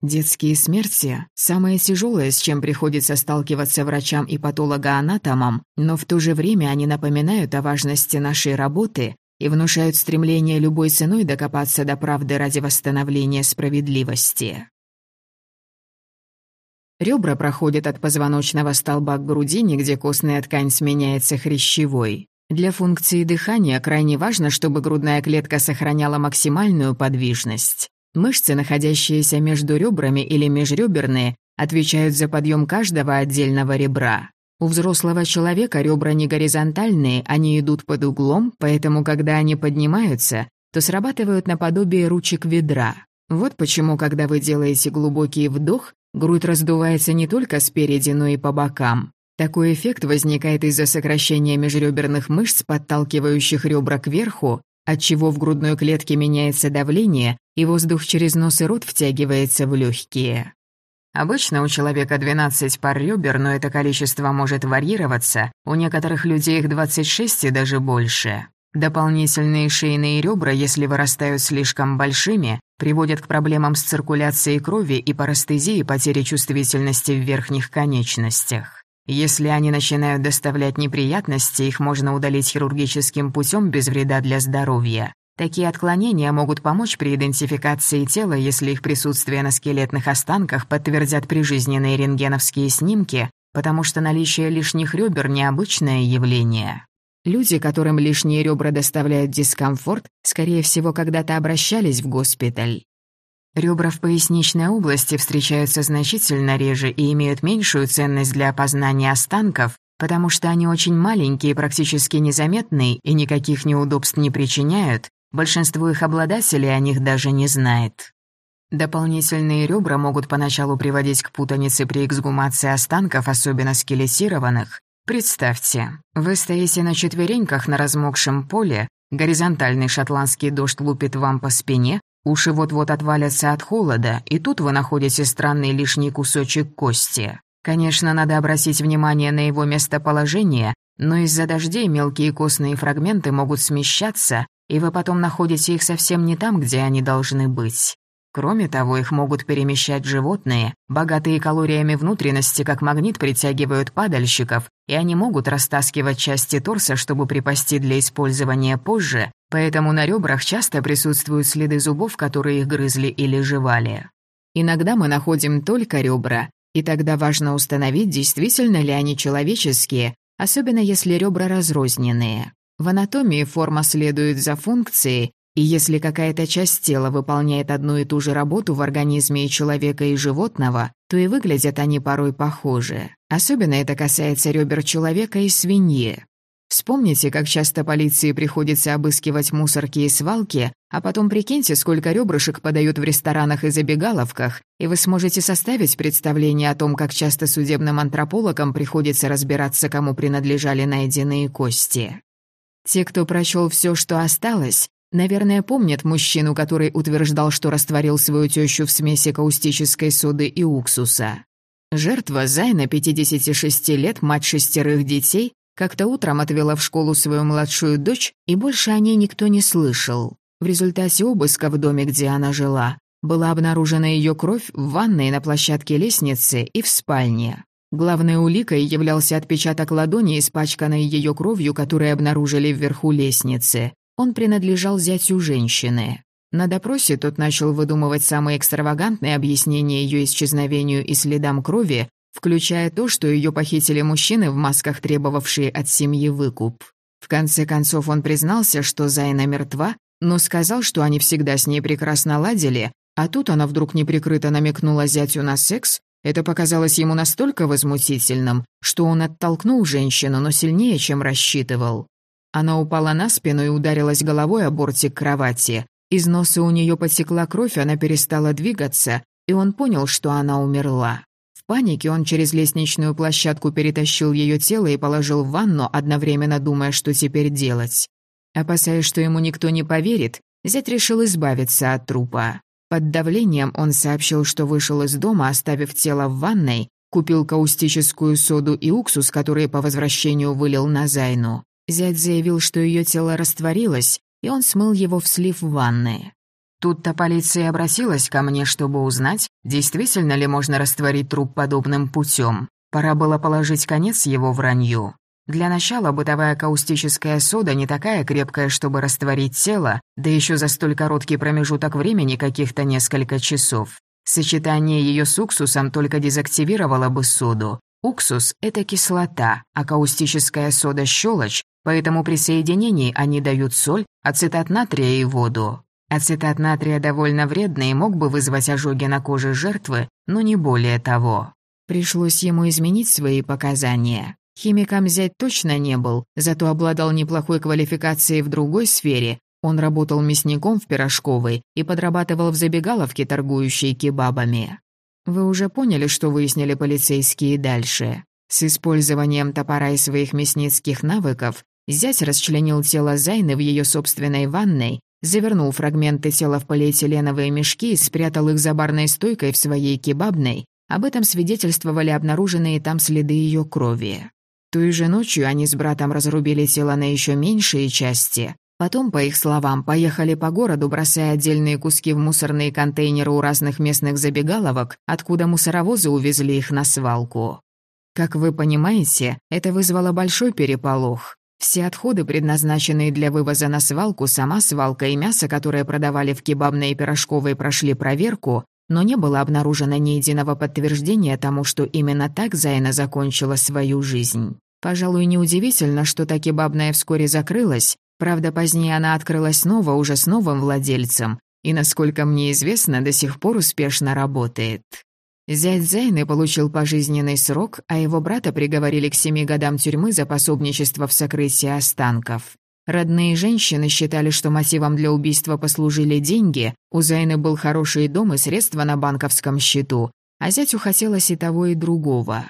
Детские смерти – самое тяжелое, с чем приходится сталкиваться врачам и патологоанатомам, но в то же время они напоминают о важности нашей работы и внушают стремление любой ценой докопаться до правды ради восстановления справедливости. Ребра проходят от позвоночного столба к грудине, где костная ткань сменяется хрящевой. Для функции дыхания крайне важно, чтобы грудная клетка сохраняла максимальную подвижность. Мышцы, находящиеся между ребрами или межреберные, отвечают за подъем каждого отдельного ребра. У взрослого человека ребра не горизонтальные, они идут под углом, поэтому когда они поднимаются, то срабатывают наподобие ручек ведра. Вот почему, когда вы делаете глубокий вдох, Грудь раздувается не только спереди, но и по бокам. Такой эффект возникает из-за сокращения межреберных мышц, подталкивающих ребра кверху, отчего в грудной клетке меняется давление, и воздух через нос и рот втягивается в легкие. Обычно у человека 12 пар ребер, но это количество может варьироваться, у некоторых людей их 26 и даже больше. Дополнительные шейные ребра, если вырастают слишком большими, приводят к проблемам с циркуляцией крови и парастезии потери чувствительности в верхних конечностях. Если они начинают доставлять неприятности, их можно удалить хирургическим путем без вреда для здоровья. Такие отклонения могут помочь при идентификации тела, если их присутствие на скелетных останках подтвердят прижизненные рентгеновские снимки, потому что наличие лишних ребер – необычное явление. Люди, которым лишние ребра доставляют дискомфорт, скорее всего, когда-то обращались в госпиталь. Ребра в поясничной области встречаются значительно реже и имеют меньшую ценность для опознания останков, потому что они очень маленькие, практически незаметные и никаких неудобств не причиняют, большинство их обладателей о них даже не знает. Дополнительные ребра могут поначалу приводить к путанице при эксгумации останков, особенно скелетированных, Представьте, вы стоите на четвереньках на размокшем поле, горизонтальный шотландский дождь лупит вам по спине, уши вот-вот отвалятся от холода, и тут вы находите странный лишний кусочек кости. Конечно, надо обратить внимание на его местоположение, но из-за дождей мелкие костные фрагменты могут смещаться, и вы потом находите их совсем не там, где они должны быть. Кроме того, их могут перемещать животные, богатые калориями внутренности, как магнит притягивают падальщиков, и они могут растаскивать части торса, чтобы припасти для использования позже, поэтому на ребрах часто присутствуют следы зубов, которые их грызли или жевали. Иногда мы находим только ребра, и тогда важно установить, действительно ли они человеческие, особенно если ребра разрозненные. В анатомии форма следует за функцией, и если какая-то часть тела выполняет одну и ту же работу в организме и человека, и животного, то и выглядят они порой похожи. Особенно это касается ребер человека и свиньи. Вспомните, как часто полиции приходится обыскивать мусорки и свалки, а потом прикиньте, сколько ребрышек подают в ресторанах и забегаловках, и вы сможете составить представление о том, как часто судебным антропологам приходится разбираться, кому принадлежали найденные кости. Те, кто прочел все, что осталось, наверное, помнят мужчину, который утверждал, что растворил свою тещу в смеси каустической соды и уксуса. Жертва Зайна, 56 лет, мать шестерых детей, как-то утром отвела в школу свою младшую дочь, и больше о ней никто не слышал. В результате обыска в доме, где она жила, была обнаружена ее кровь в ванной на площадке лестницы и в спальне. Главной уликой являлся отпечаток ладони, испачканной ее кровью, которую обнаружили вверху лестницы. Он принадлежал зятю женщины. На допросе тот начал выдумывать самые экстравагантные объяснения ее исчезновению и следам крови, включая то, что ее похитили мужчины в масках, требовавшие от семьи выкуп. В конце концов он признался, что Зайна мертва, но сказал, что они всегда с ней прекрасно ладили, а тут она вдруг неприкрыто намекнула зятю на секс. Это показалось ему настолько возмутительным, что он оттолкнул женщину, но сильнее, чем рассчитывал. Она упала на спину и ударилась головой о бортик кровати. Из носа у нее потекла кровь, она перестала двигаться, и он понял, что она умерла панике он через лестничную площадку перетащил ее тело и положил в ванну, одновременно думая, что теперь делать. Опасаясь, что ему никто не поверит, зять решил избавиться от трупа. Под давлением он сообщил, что вышел из дома, оставив тело в ванной, купил каустическую соду и уксус, который по возвращению вылил на Зайну. Зять заявил, что ее тело растворилось, и он смыл его в слив ванны. Тут-то полиция обратилась ко мне, чтобы узнать, действительно ли можно растворить труп подобным путем. Пора было положить конец его вранью. Для начала бытовая каустическая сода не такая крепкая, чтобы растворить тело, да еще за столь короткий промежуток времени, каких-то несколько часов. Сочетание ее с уксусом только дезактивировало бы соду. Уксус – это кислота, а каустическая сода – щелочь, поэтому при соединении они дают соль, ацетат натрия и воду. Ацетат натрия довольно вредный и мог бы вызвать ожоги на коже жертвы, но не более того. Пришлось ему изменить свои показания. Химиком взять точно не был, зато обладал неплохой квалификацией в другой сфере. Он работал мясником в пирожковой и подрабатывал в забегаловке, торгующей кебабами. Вы уже поняли, что выяснили полицейские дальше. С использованием топора и своих мясницких навыков зять расчленил тело Зайны в ее собственной ванной завернул фрагменты тела в полиэтиленовые мешки и спрятал их за барной стойкой в своей кебабной. Об этом свидетельствовали обнаруженные там следы ее крови. Той же ночью они с братом разрубили тело на еще меньшие части. Потом, по их словам, поехали по городу, бросая отдельные куски в мусорные контейнеры у разных местных забегаловок, откуда мусоровозы увезли их на свалку. Как вы понимаете, это вызвало большой переполох. Все отходы, предназначенные для вывоза на свалку, сама свалка и мясо, которое продавали в кебабной и пирожковой, прошли проверку, но не было обнаружено ни единого подтверждения тому, что именно так Зайна закончила свою жизнь. Пожалуй, неудивительно, что та кебабная вскоре закрылась, правда, позднее она открылась снова, уже с новым владельцем, и, насколько мне известно, до сих пор успешно работает. Зять Зайны получил пожизненный срок, а его брата приговорили к семи годам тюрьмы за пособничество в сокрытии останков. Родные женщины считали, что мотивом для убийства послужили деньги, у Зайны был хороший дом и средства на банковском счету, а зятю хотелось и того, и другого.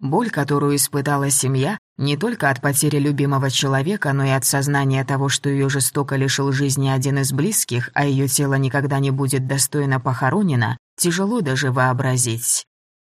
Боль, которую испытала семья, не только от потери любимого человека, но и от сознания того, что ее жестоко лишил жизни один из близких, а ее тело никогда не будет достойно похоронено, тяжело даже вообразить.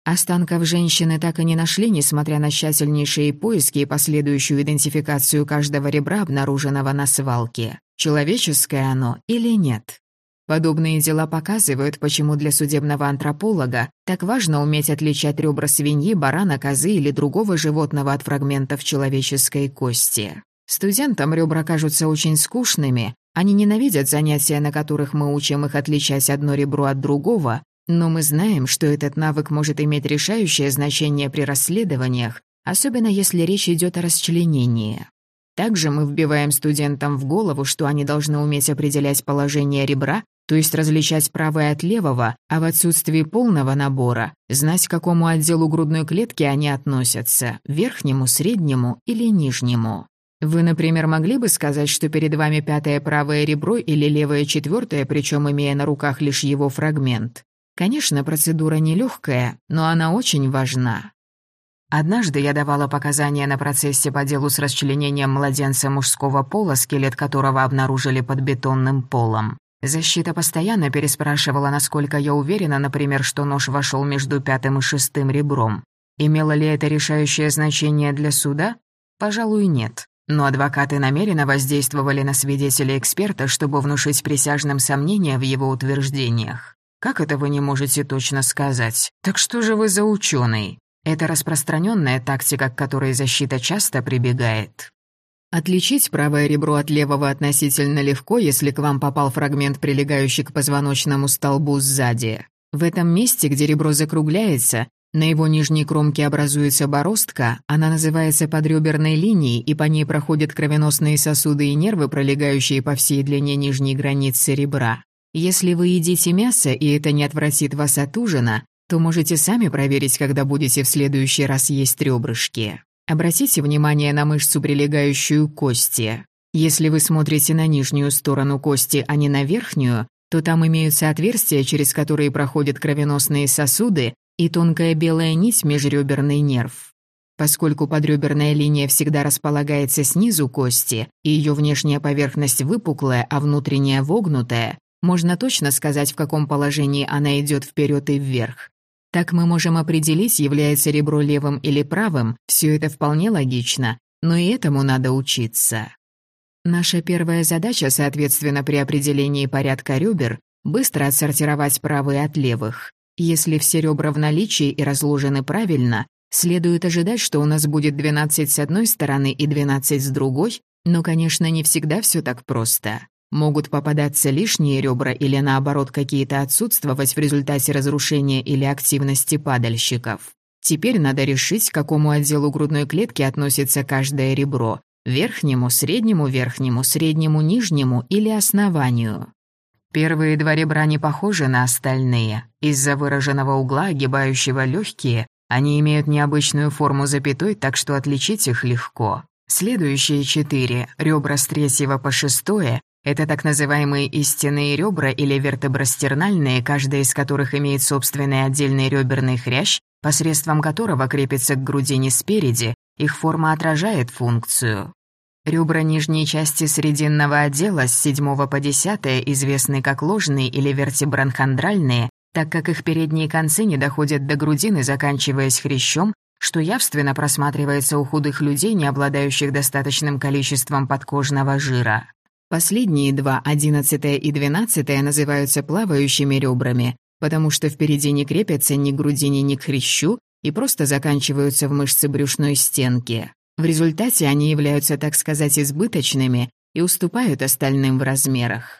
Останков женщины так и не нашли, несмотря на тщательнейшие поиски и последующую идентификацию каждого ребра, обнаруженного на свалке. Человеческое оно или нет? Подобные дела показывают, почему для судебного антрополога так важно уметь отличать ребра свиньи, барана, козы или другого животного от фрагментов человеческой кости. Студентам ребра кажутся очень скучными, они ненавидят занятия, на которых мы учим их отличать одно ребро от другого, но мы знаем, что этот навык может иметь решающее значение при расследованиях, особенно если речь идет о расчленении. Также мы вбиваем студентам в голову, что они должны уметь определять положение ребра, то есть различать правое от левого, а в отсутствии полного набора знать, к какому отделу грудной клетки они относятся – верхнему, среднему или нижнему. Вы, например, могли бы сказать, что перед вами пятое правое ребро или левое четвертое, причем имея на руках лишь его фрагмент? Конечно, процедура нелегкая, но она очень важна. Однажды я давала показания на процессе по делу с расчленением младенца мужского пола, скелет которого обнаружили под бетонным полом. Защита постоянно переспрашивала, насколько я уверена, например, что нож вошел между пятым и шестым ребром. Имело ли это решающее значение для суда? Пожалуй, нет. Но адвокаты намеренно воздействовали на свидетеля-эксперта, чтобы внушить присяжным сомнения в его утверждениях. Как это вы не можете точно сказать? Так что же вы за ученый? Это распространенная тактика, к которой защита часто прибегает. Отличить правое ребро от левого относительно легко, если к вам попал фрагмент, прилегающий к позвоночному столбу сзади. В этом месте, где ребро закругляется, на его нижней кромке образуется бороздка, она называется подреберной линией, и по ней проходят кровеносные сосуды и нервы, пролегающие по всей длине нижней границы ребра. Если вы едите мясо, и это не отвратит вас от ужина, то можете сами проверить, когда будете в следующий раз есть ребрышки. Обратите внимание на мышцу, прилегающую к кости. Если вы смотрите на нижнюю сторону кости, а не на верхнюю, то там имеются отверстия, через которые проходят кровеносные сосуды, и тонкая белая нить межреберный нерв. Поскольку подреберная линия всегда располагается снизу кости, и ее внешняя поверхность выпуклая, а внутренняя вогнутая, можно точно сказать, в каком положении она идет вперед и вверх. Так мы можем определить, является ребро левым или правым, все это вполне логично, но и этому надо учиться. Наша первая задача, соответственно, при определении порядка ребер, быстро отсортировать правые от левых. Если все ребра в наличии и разложены правильно, следует ожидать, что у нас будет 12 с одной стороны и 12 с другой, но, конечно, не всегда все так просто. Могут попадаться лишние ребра или, наоборот, какие-то отсутствовать в результате разрушения или активности падальщиков. Теперь надо решить, к какому отделу грудной клетки относится каждое ребро – верхнему, среднему, верхнему, среднему, нижнему или основанию. Первые два ребра не похожи на остальные. Из-за выраженного угла, огибающего легкие, они имеют необычную форму запятой, так что отличить их легко. Следующие четыре, ребра с третьего по шестое, это так называемые истинные ребра или вертебростернальные, каждая из которых имеет собственный отдельный реберный хрящ, посредством которого крепится к грудине спереди, их форма отражает функцию. Ребра нижней части срединного отдела с 7 по 10 известны как ложные или вертебронхондральные, так как их передние концы не доходят до грудины, заканчиваясь хрящом, что явственно просматривается у худых людей, не обладающих достаточным количеством подкожного жира. Последние два, одиннадцатое и двенадцатое, называются плавающими ребрами, потому что впереди не крепятся ни к грудине, ни к хрящу и просто заканчиваются в мышце брюшной стенки. В результате они являются, так сказать, избыточными и уступают остальным в размерах.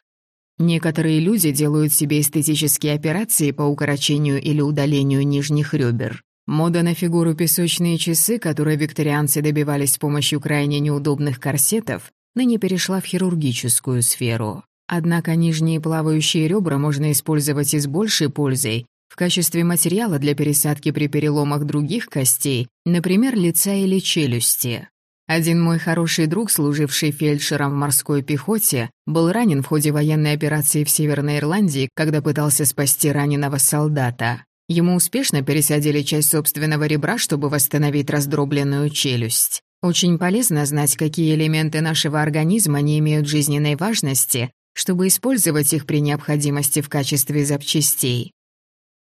Некоторые люди делают себе эстетические операции по укорочению или удалению нижних ребер. Мода на фигуру песочные часы, которые викторианцы добивались с помощью крайне неудобных корсетов, ныне перешла в хирургическую сферу. Однако нижние плавающие ребра можно использовать и с большей пользой, в качестве материала для пересадки при переломах других костей, например, лица или челюсти. Один мой хороший друг, служивший фельдшером в морской пехоте, был ранен в ходе военной операции в Северной Ирландии, когда пытался спасти раненого солдата. Ему успешно пересадили часть собственного ребра, чтобы восстановить раздробленную челюсть. Очень полезно знать, какие элементы нашего организма не имеют жизненной важности, чтобы использовать их при необходимости в качестве запчастей.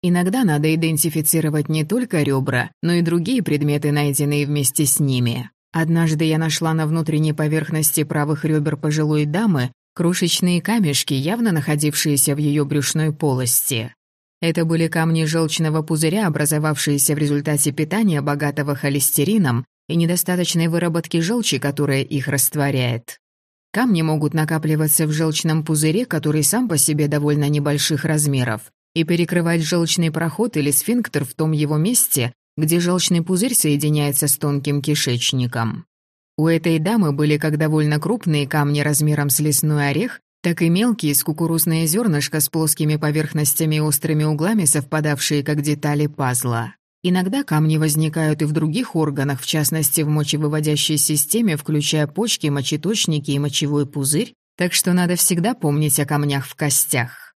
Иногда надо идентифицировать не только ребра, но и другие предметы, найденные вместе с ними. Однажды я нашла на внутренней поверхности правых ребер пожилой дамы крошечные камешки, явно находившиеся в ее брюшной полости. Это были камни желчного пузыря, образовавшиеся в результате питания, богатого холестерином, и недостаточной выработки желчи, которая их растворяет. Камни могут накапливаться в желчном пузыре, который сам по себе довольно небольших размеров, и перекрывать желчный проход или сфинктер в том его месте, где желчный пузырь соединяется с тонким кишечником. У этой дамы были как довольно крупные камни размером с лесной орех, так и мелкие с кукурузное зернышко с плоскими поверхностями и острыми углами, совпадавшие как детали пазла. Иногда камни возникают и в других органах, в частности в мочевыводящей системе, включая почки, мочеточники и мочевой пузырь, так что надо всегда помнить о камнях в костях.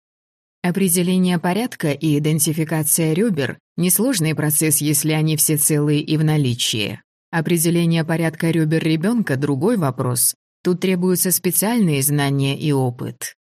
Определение порядка и идентификация ребер – несложный процесс, если они все целые и в наличии. Определение порядка ребер ребенка – другой вопрос. Тут требуются специальные знания и опыт.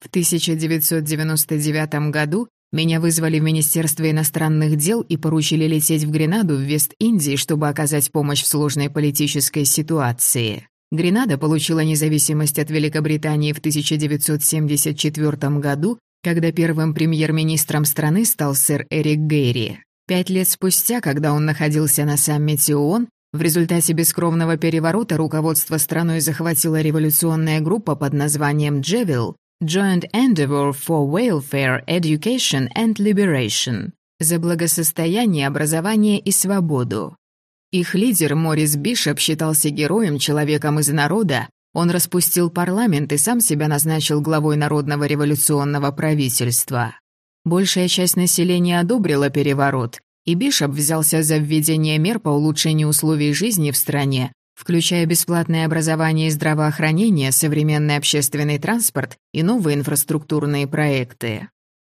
В 1999 году меня вызвали в Министерство иностранных дел и поручили лететь в Гренаду в Вест-Индии, чтобы оказать помощь в сложной политической ситуации. Гренада получила независимость от Великобритании в 1974 году, когда первым премьер-министром страны стал сэр Эрик Гейри. Пять лет спустя, когда он находился на саммите ООН, в результате бескровного переворота руководство страной захватила революционная группа под названием «Джевил», Joint Endeavor for Welfare, Education and Liberation за благосостояние, образование и свободу. Их лидер Морис Бишоп считался героем, человеком из народа. Он распустил парламент и сам себя назначил главой Народного революционного правительства. Большая часть населения одобрила переворот, и Бишоп взялся за введение мер по улучшению условий жизни в стране, включая бесплатное образование и здравоохранение, современный общественный транспорт и новые инфраструктурные проекты.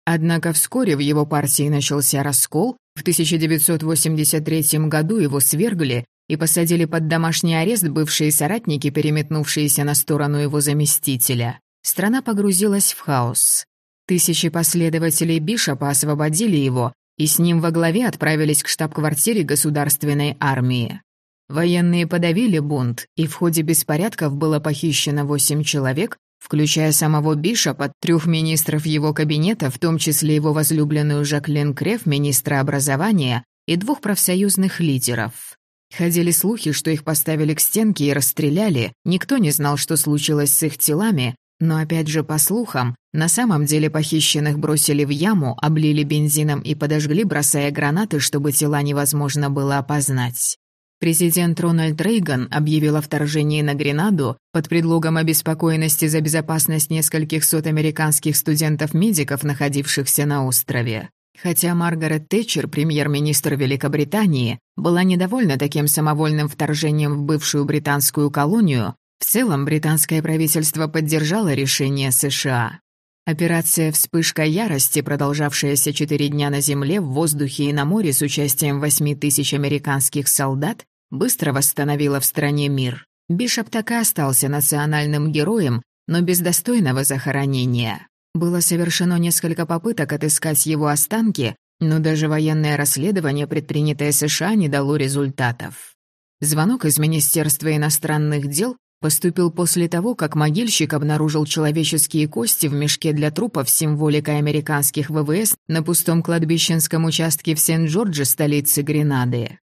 Однако вскоре в его партии начался раскол, в 1983 году его свергли и посадили под домашний арест бывшие соратники, переметнувшиеся на сторону его заместителя. Страна погрузилась в хаос. Тысячи последователей Бишопа освободили его, и с ним во главе отправились к штаб-квартире государственной армии. Военные подавили бунт, и в ходе беспорядков было похищено восемь человек, включая самого Бишопа, трех министров его кабинета, в том числе его возлюбленную Жаклин Креф, министра образования, и двух профсоюзных лидеров. Ходили слухи, что их поставили к стенке и расстреляли, никто не знал, что случилось с их телами, но опять же, по слухам, на самом деле похищенных бросили в яму, облили бензином и подожгли, бросая гранаты, чтобы тела невозможно было опознать. Президент Рональд Рейган объявил о вторжении на Гренаду под предлогом обеспокоенности за безопасность нескольких сот американских студентов-медиков, находившихся на острове. Хотя Маргарет Тэтчер, премьер-министр Великобритании, была недовольна таким самовольным вторжением в бывшую британскую колонию, в целом британское правительство поддержало решение США. Операция «Вспышка ярости», продолжавшаяся четыре дня на земле, в воздухе и на море с участием восьми тысяч американских солдат, быстро восстановила в стране мир. Бишоп так и остался национальным героем, но без достойного захоронения. Было совершено несколько попыток отыскать его останки, но даже военное расследование, предпринятое США, не дало результатов. Звонок из Министерства иностранных дел поступил после того, как могильщик обнаружил человеческие кости в мешке для трупов с символикой американских ВВС на пустом кладбищенском участке в Сент-Джордже, столице Гренады.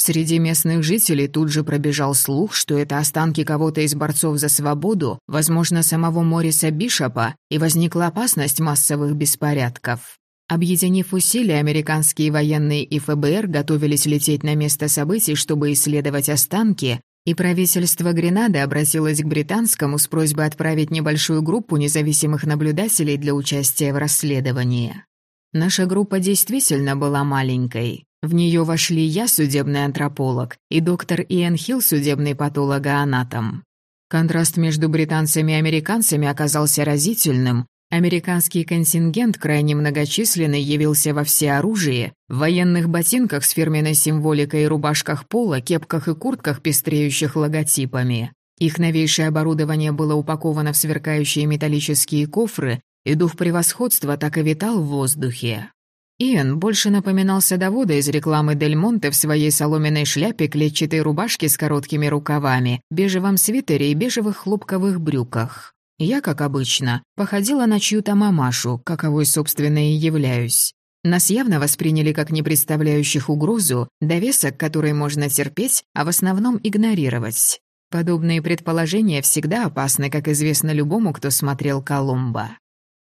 Среди местных жителей тут же пробежал слух, что это останки кого-то из борцов за свободу, возможно, самого Мориса Бишопа, и возникла опасность массовых беспорядков. Объединив усилия, американские военные и ФБР готовились лететь на место событий, чтобы исследовать останки, и правительство Гренады обратилось к британскому с просьбой отправить небольшую группу независимых наблюдателей для участия в расследовании. Наша группа действительно была маленькой. В нее вошли я, судебный антрополог, и доктор Иэн Хилл, судебный патологоанатом. Контраст между британцами и американцами оказался разительным, Американский контингент, крайне многочисленный, явился во всеоружии, в военных ботинках с фирменной символикой и рубашках пола, кепках и куртках, пестреющих логотипами. Их новейшее оборудование было упаковано в сверкающие металлические кофры, и дух превосходства так и витал в воздухе. Иэн больше напоминал садовода из рекламы Дель Монте в своей соломенной шляпе, клетчатой рубашке с короткими рукавами, бежевом свитере и бежевых хлопковых брюках. Я, как обычно, походила на чью-то мамашу, каковой, собственно, и являюсь. Нас явно восприняли как не представляющих угрозу, довесок, который можно терпеть, а в основном игнорировать. Подобные предположения всегда опасны, как известно любому, кто смотрел «Колумба».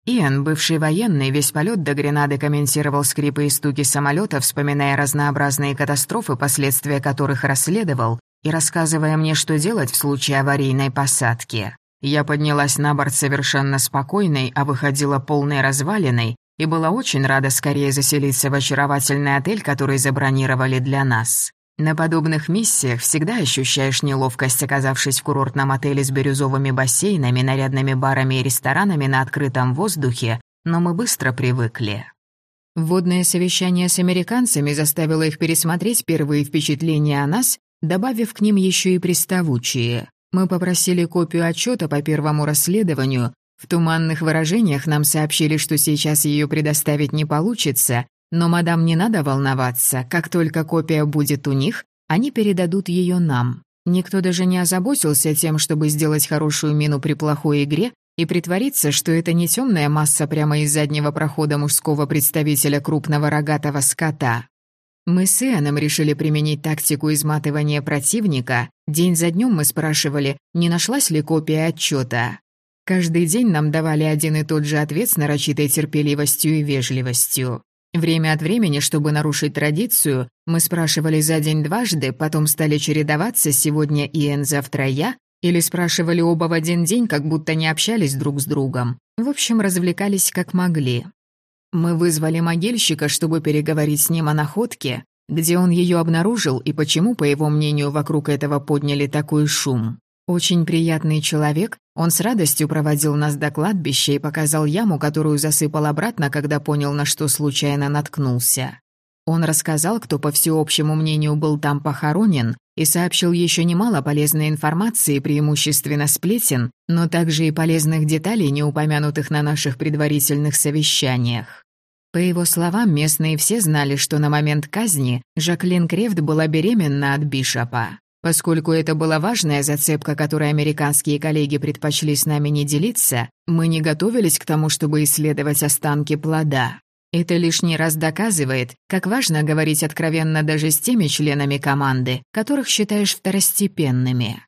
Иэн, бывший военный, весь полет до Гренады комментировал скрипы и стуки самолета, вспоминая разнообразные катастрофы, последствия которых расследовал, и рассказывая мне, что делать в случае аварийной посадки. Я поднялась на борт совершенно спокойной, а выходила полной развалиной, и была очень рада скорее заселиться в очаровательный отель, который забронировали для нас. На подобных миссиях всегда ощущаешь неловкость, оказавшись в курортном отеле с бирюзовыми бассейнами, нарядными барами и ресторанами на открытом воздухе, но мы быстро привыкли. Вводное совещание с американцами заставило их пересмотреть первые впечатления о нас, добавив к ним еще и приставучие. Мы попросили копию отчета по первому расследованию. В туманных выражениях нам сообщили, что сейчас ее предоставить не получится, но мадам не надо волноваться, как только копия будет у них, они передадут ее нам. Никто даже не озаботился тем, чтобы сделать хорошую мину при плохой игре и притвориться, что это не темная масса прямо из заднего прохода мужского представителя крупного рогатого скота. Мы с Ианом решили применить тактику изматывания противника. День за днем мы спрашивали, не нашлась ли копия отчета. Каждый день нам давали один и тот же ответ с нарочитой терпеливостью и вежливостью. Время от времени, чтобы нарушить традицию, мы спрашивали за день дважды, потом стали чередоваться сегодня Иэн, завтра я, или спрашивали оба в один день, как будто не общались друг с другом. В общем, развлекались как могли. Мы вызвали могильщика, чтобы переговорить с ним о находке, где он ее обнаружил и почему, по его мнению, вокруг этого подняли такой шум. Очень приятный человек, он с радостью проводил нас до кладбища и показал яму, которую засыпал обратно, когда понял, на что случайно наткнулся. Он рассказал, кто, по всеобщему мнению, был там похоронен, и сообщил еще немало полезной информации, преимущественно сплетен, но также и полезных деталей, не упомянутых на наших предварительных совещаниях. По его словам, местные все знали, что на момент казни Жаклин Крефт была беременна от Бишопа. Поскольку это была важная зацепка, которой американские коллеги предпочли с нами не делиться, мы не готовились к тому, чтобы исследовать останки плода. Это лишний раз доказывает, как важно говорить откровенно даже с теми членами команды, которых считаешь второстепенными.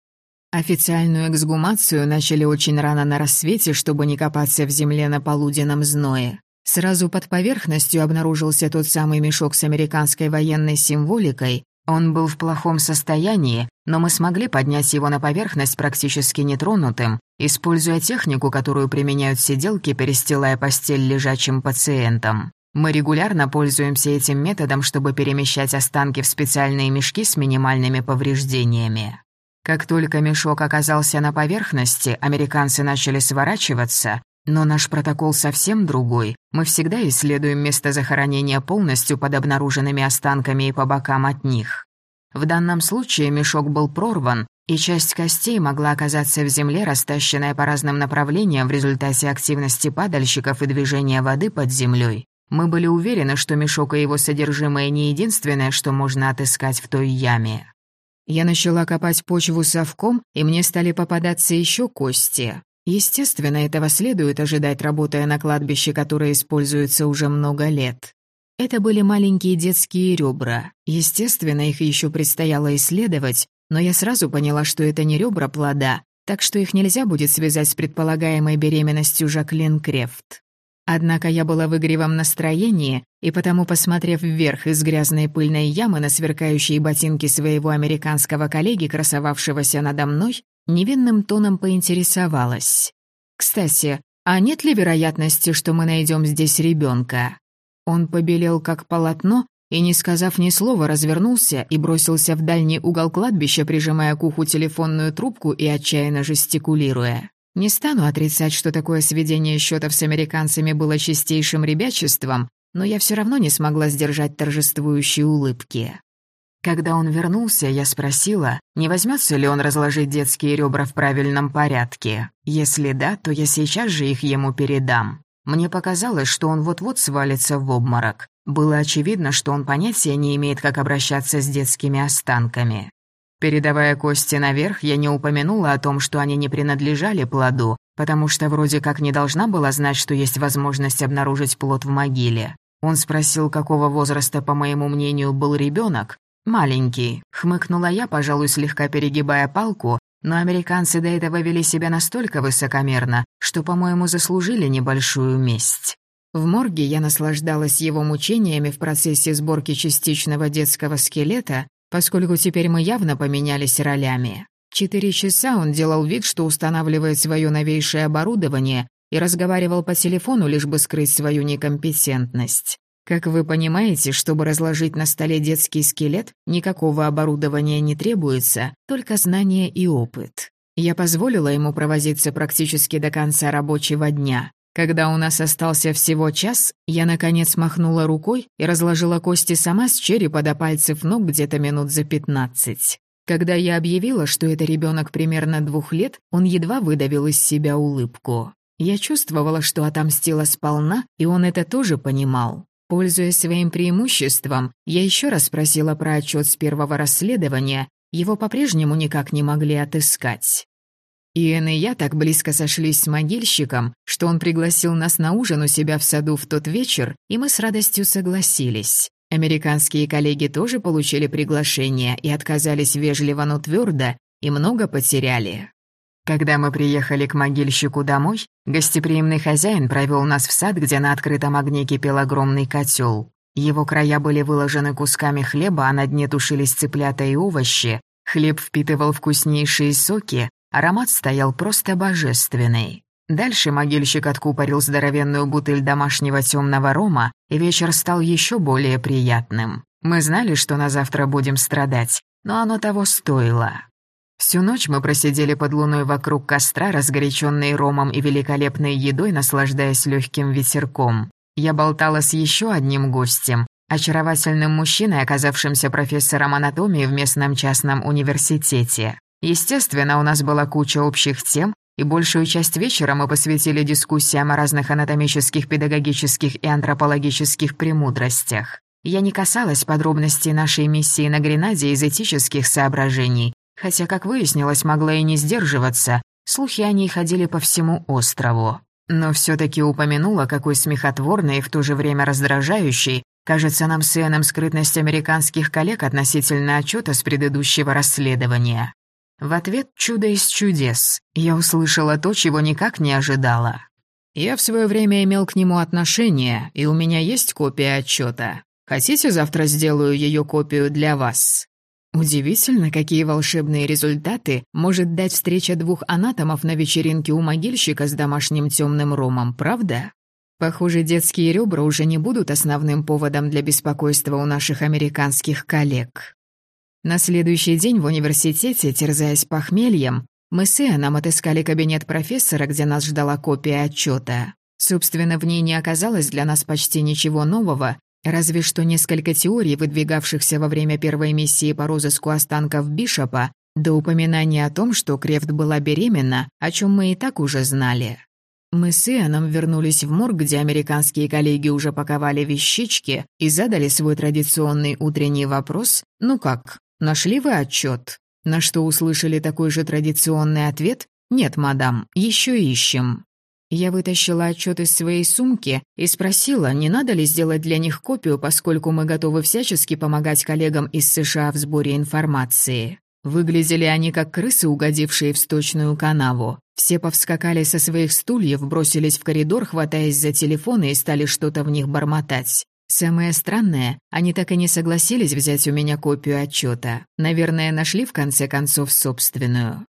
Официальную эксгумацию начали очень рано на рассвете, чтобы не копаться в земле на полуденном зное. Сразу под поверхностью обнаружился тот самый мешок с американской военной символикой, он был в плохом состоянии, но мы смогли поднять его на поверхность практически нетронутым, используя технику, которую применяют сиделки, перестилая постель лежачим пациентам. Мы регулярно пользуемся этим методом, чтобы перемещать останки в специальные мешки с минимальными повреждениями. Как только мешок оказался на поверхности, американцы начали сворачиваться, но наш протокол совсем другой. Мы всегда исследуем место захоронения полностью под обнаруженными останками и по бокам от них. В данном случае мешок был прорван, и часть костей могла оказаться в земле, растащенная по разным направлениям в результате активности падальщиков и движения воды под землей. Мы были уверены, что мешок и его содержимое не единственное, что можно отыскать в той яме. Я начала копать почву совком, и мне стали попадаться еще кости. Естественно, этого следует ожидать, работая на кладбище, которое используется уже много лет. Это были маленькие детские ребра. Естественно, их еще предстояло исследовать, но я сразу поняла, что это не ребра плода, так что их нельзя будет связать с предполагаемой беременностью Жаклин Крефт. Однако я была в игривом настроении, и потому, посмотрев вверх из грязной пыльной ямы на сверкающие ботинки своего американского коллеги, красовавшегося надо мной, невинным тоном поинтересовалась. «Кстати, а нет ли вероятности, что мы найдем здесь ребенка? Он побелел как полотно и, не сказав ни слова, развернулся и бросился в дальний угол кладбища, прижимая к уху телефонную трубку и отчаянно жестикулируя. Не стану отрицать, что такое сведение счетов с американцами было чистейшим ребячеством, но я все равно не смогла сдержать торжествующие улыбки. Когда он вернулся, я спросила, не возьмется ли он разложить детские ребра в правильном порядке. Если да, то я сейчас же их ему передам. Мне показалось, что он вот-вот свалится в обморок. Было очевидно, что он понятия не имеет, как обращаться с детскими останками. Передавая кости наверх, я не упомянула о том, что они не принадлежали плоду, потому что вроде как не должна была знать, что есть возможность обнаружить плод в могиле. Он спросил, какого возраста, по моему мнению, был ребенок, «Маленький», — хмыкнула я, пожалуй, слегка перегибая палку, но американцы до этого вели себя настолько высокомерно, что, по-моему, заслужили небольшую месть. В морге я наслаждалась его мучениями в процессе сборки частичного детского скелета, поскольку теперь мы явно поменялись ролями. Четыре часа он делал вид, что устанавливает свое новейшее оборудование, и разговаривал по телефону, лишь бы скрыть свою некомпетентность. Как вы понимаете, чтобы разложить на столе детский скелет, никакого оборудования не требуется, только знания и опыт. Я позволила ему провозиться практически до конца рабочего дня. Когда у нас остался всего час, я, наконец, махнула рукой и разложила кости сама с черепа до пальцев ног где-то минут за пятнадцать. Когда я объявила, что это ребенок примерно двух лет, он едва выдавил из себя улыбку. Я чувствовала, что отомстила сполна, и он это тоже понимал. Пользуясь своим преимуществом, я еще раз спросила про отчет с первого расследования, его по-прежнему никак не могли отыскать. Иэн и я так близко сошлись с могильщиком, что он пригласил нас на ужин у себя в саду в тот вечер, и мы с радостью согласились. Американские коллеги тоже получили приглашение и отказались вежливо, но твердо, и много потеряли. Когда мы приехали к могильщику домой, гостеприимный хозяин провел нас в сад, где на открытом огне кипел огромный котел. Его края были выложены кусками хлеба, а на дне тушились цыплята и овощи. Хлеб впитывал вкуснейшие соки, аромат стоял просто божественный. Дальше могильщик откупорил здоровенную бутыль домашнего темного рома, и вечер стал еще более приятным. Мы знали, что на завтра будем страдать, но оно того стоило. Всю ночь мы просидели под луной вокруг костра, разгоряченные ромом и великолепной едой, наслаждаясь легким ветерком. Я болтала с еще одним гостем, очаровательным мужчиной, оказавшимся профессором анатомии в местном частном университете. Естественно, у нас была куча общих тем, и большую часть вечера мы посвятили дискуссиям о разных анатомических, педагогических и антропологических премудростях. Я не касалась подробностей нашей миссии на Гренаде из этических соображений, Хотя, как выяснилось, могла и не сдерживаться, слухи о ней ходили по всему острову. Но все-таки упомянула, какой смехотворной и в то же время раздражающей кажется нам с Иэном скрытность американских коллег относительно отчета с предыдущего расследования. В ответ чудо из чудес. Я услышала то, чего никак не ожидала. Я в свое время имел к нему отношение, и у меня есть копия отчета. Хотите, завтра сделаю ее копию для вас? Удивительно, какие волшебные результаты может дать встреча двух анатомов на вечеринке у могильщика с домашним темным ромом, правда? Похоже, детские ребра уже не будут основным поводом для беспокойства у наших американских коллег. На следующий день в университете, терзаясь похмельем, мы с Иоанном отыскали кабинет профессора, где нас ждала копия отчета. Собственно, в ней не оказалось для нас почти ничего нового, Разве что несколько теорий, выдвигавшихся во время первой миссии по розыску останков Бишопа, до упоминания о том, что Крефт была беременна, о чем мы и так уже знали. Мы с Ианом вернулись в морг, где американские коллеги уже паковали вещички и задали свой традиционный утренний вопрос «Ну как, нашли вы отчет?» На что услышали такой же традиционный ответ «Нет, мадам, еще ищем». Я вытащила отчет из своей сумки и спросила, не надо ли сделать для них копию, поскольку мы готовы всячески помогать коллегам из США в сборе информации. Выглядели они как крысы, угодившие в сточную канаву. Все повскакали со своих стульев, бросились в коридор, хватаясь за телефоны и стали что-то в них бормотать. Самое странное, они так и не согласились взять у меня копию отчета. Наверное, нашли в конце концов собственную.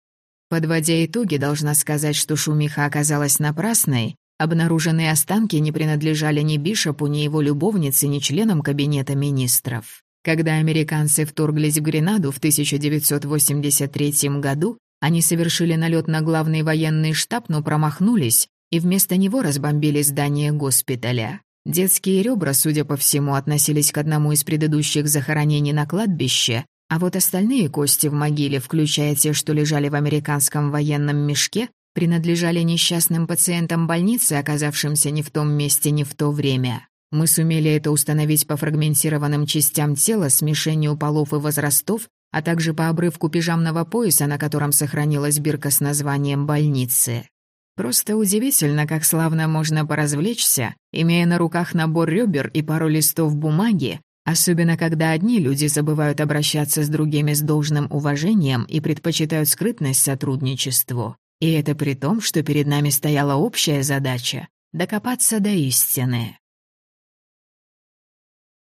Подводя итоги, должна сказать, что шумиха оказалась напрасной. Обнаруженные останки не принадлежали ни Бишопу, ни его любовнице, ни членам Кабинета министров. Когда американцы вторглись в Гренаду в 1983 году, они совершили налет на главный военный штаб, но промахнулись, и вместо него разбомбили здание госпиталя. Детские ребра, судя по всему, относились к одному из предыдущих захоронений на кладбище, а вот остальные кости в могиле, включая те, что лежали в американском военном мешке, принадлежали несчастным пациентам больницы, оказавшимся не в том месте, не в то время. Мы сумели это установить по фрагментированным частям тела, смешению полов и возрастов, а также по обрывку пижамного пояса, на котором сохранилась бирка с названием больницы. Просто удивительно, как славно можно поразвлечься, имея на руках набор ребер и пару листов бумаги, Особенно, когда одни люди забывают обращаться с другими с должным уважением и предпочитают скрытность сотрудничеству. И это при том, что перед нами стояла общая задача — докопаться до истины.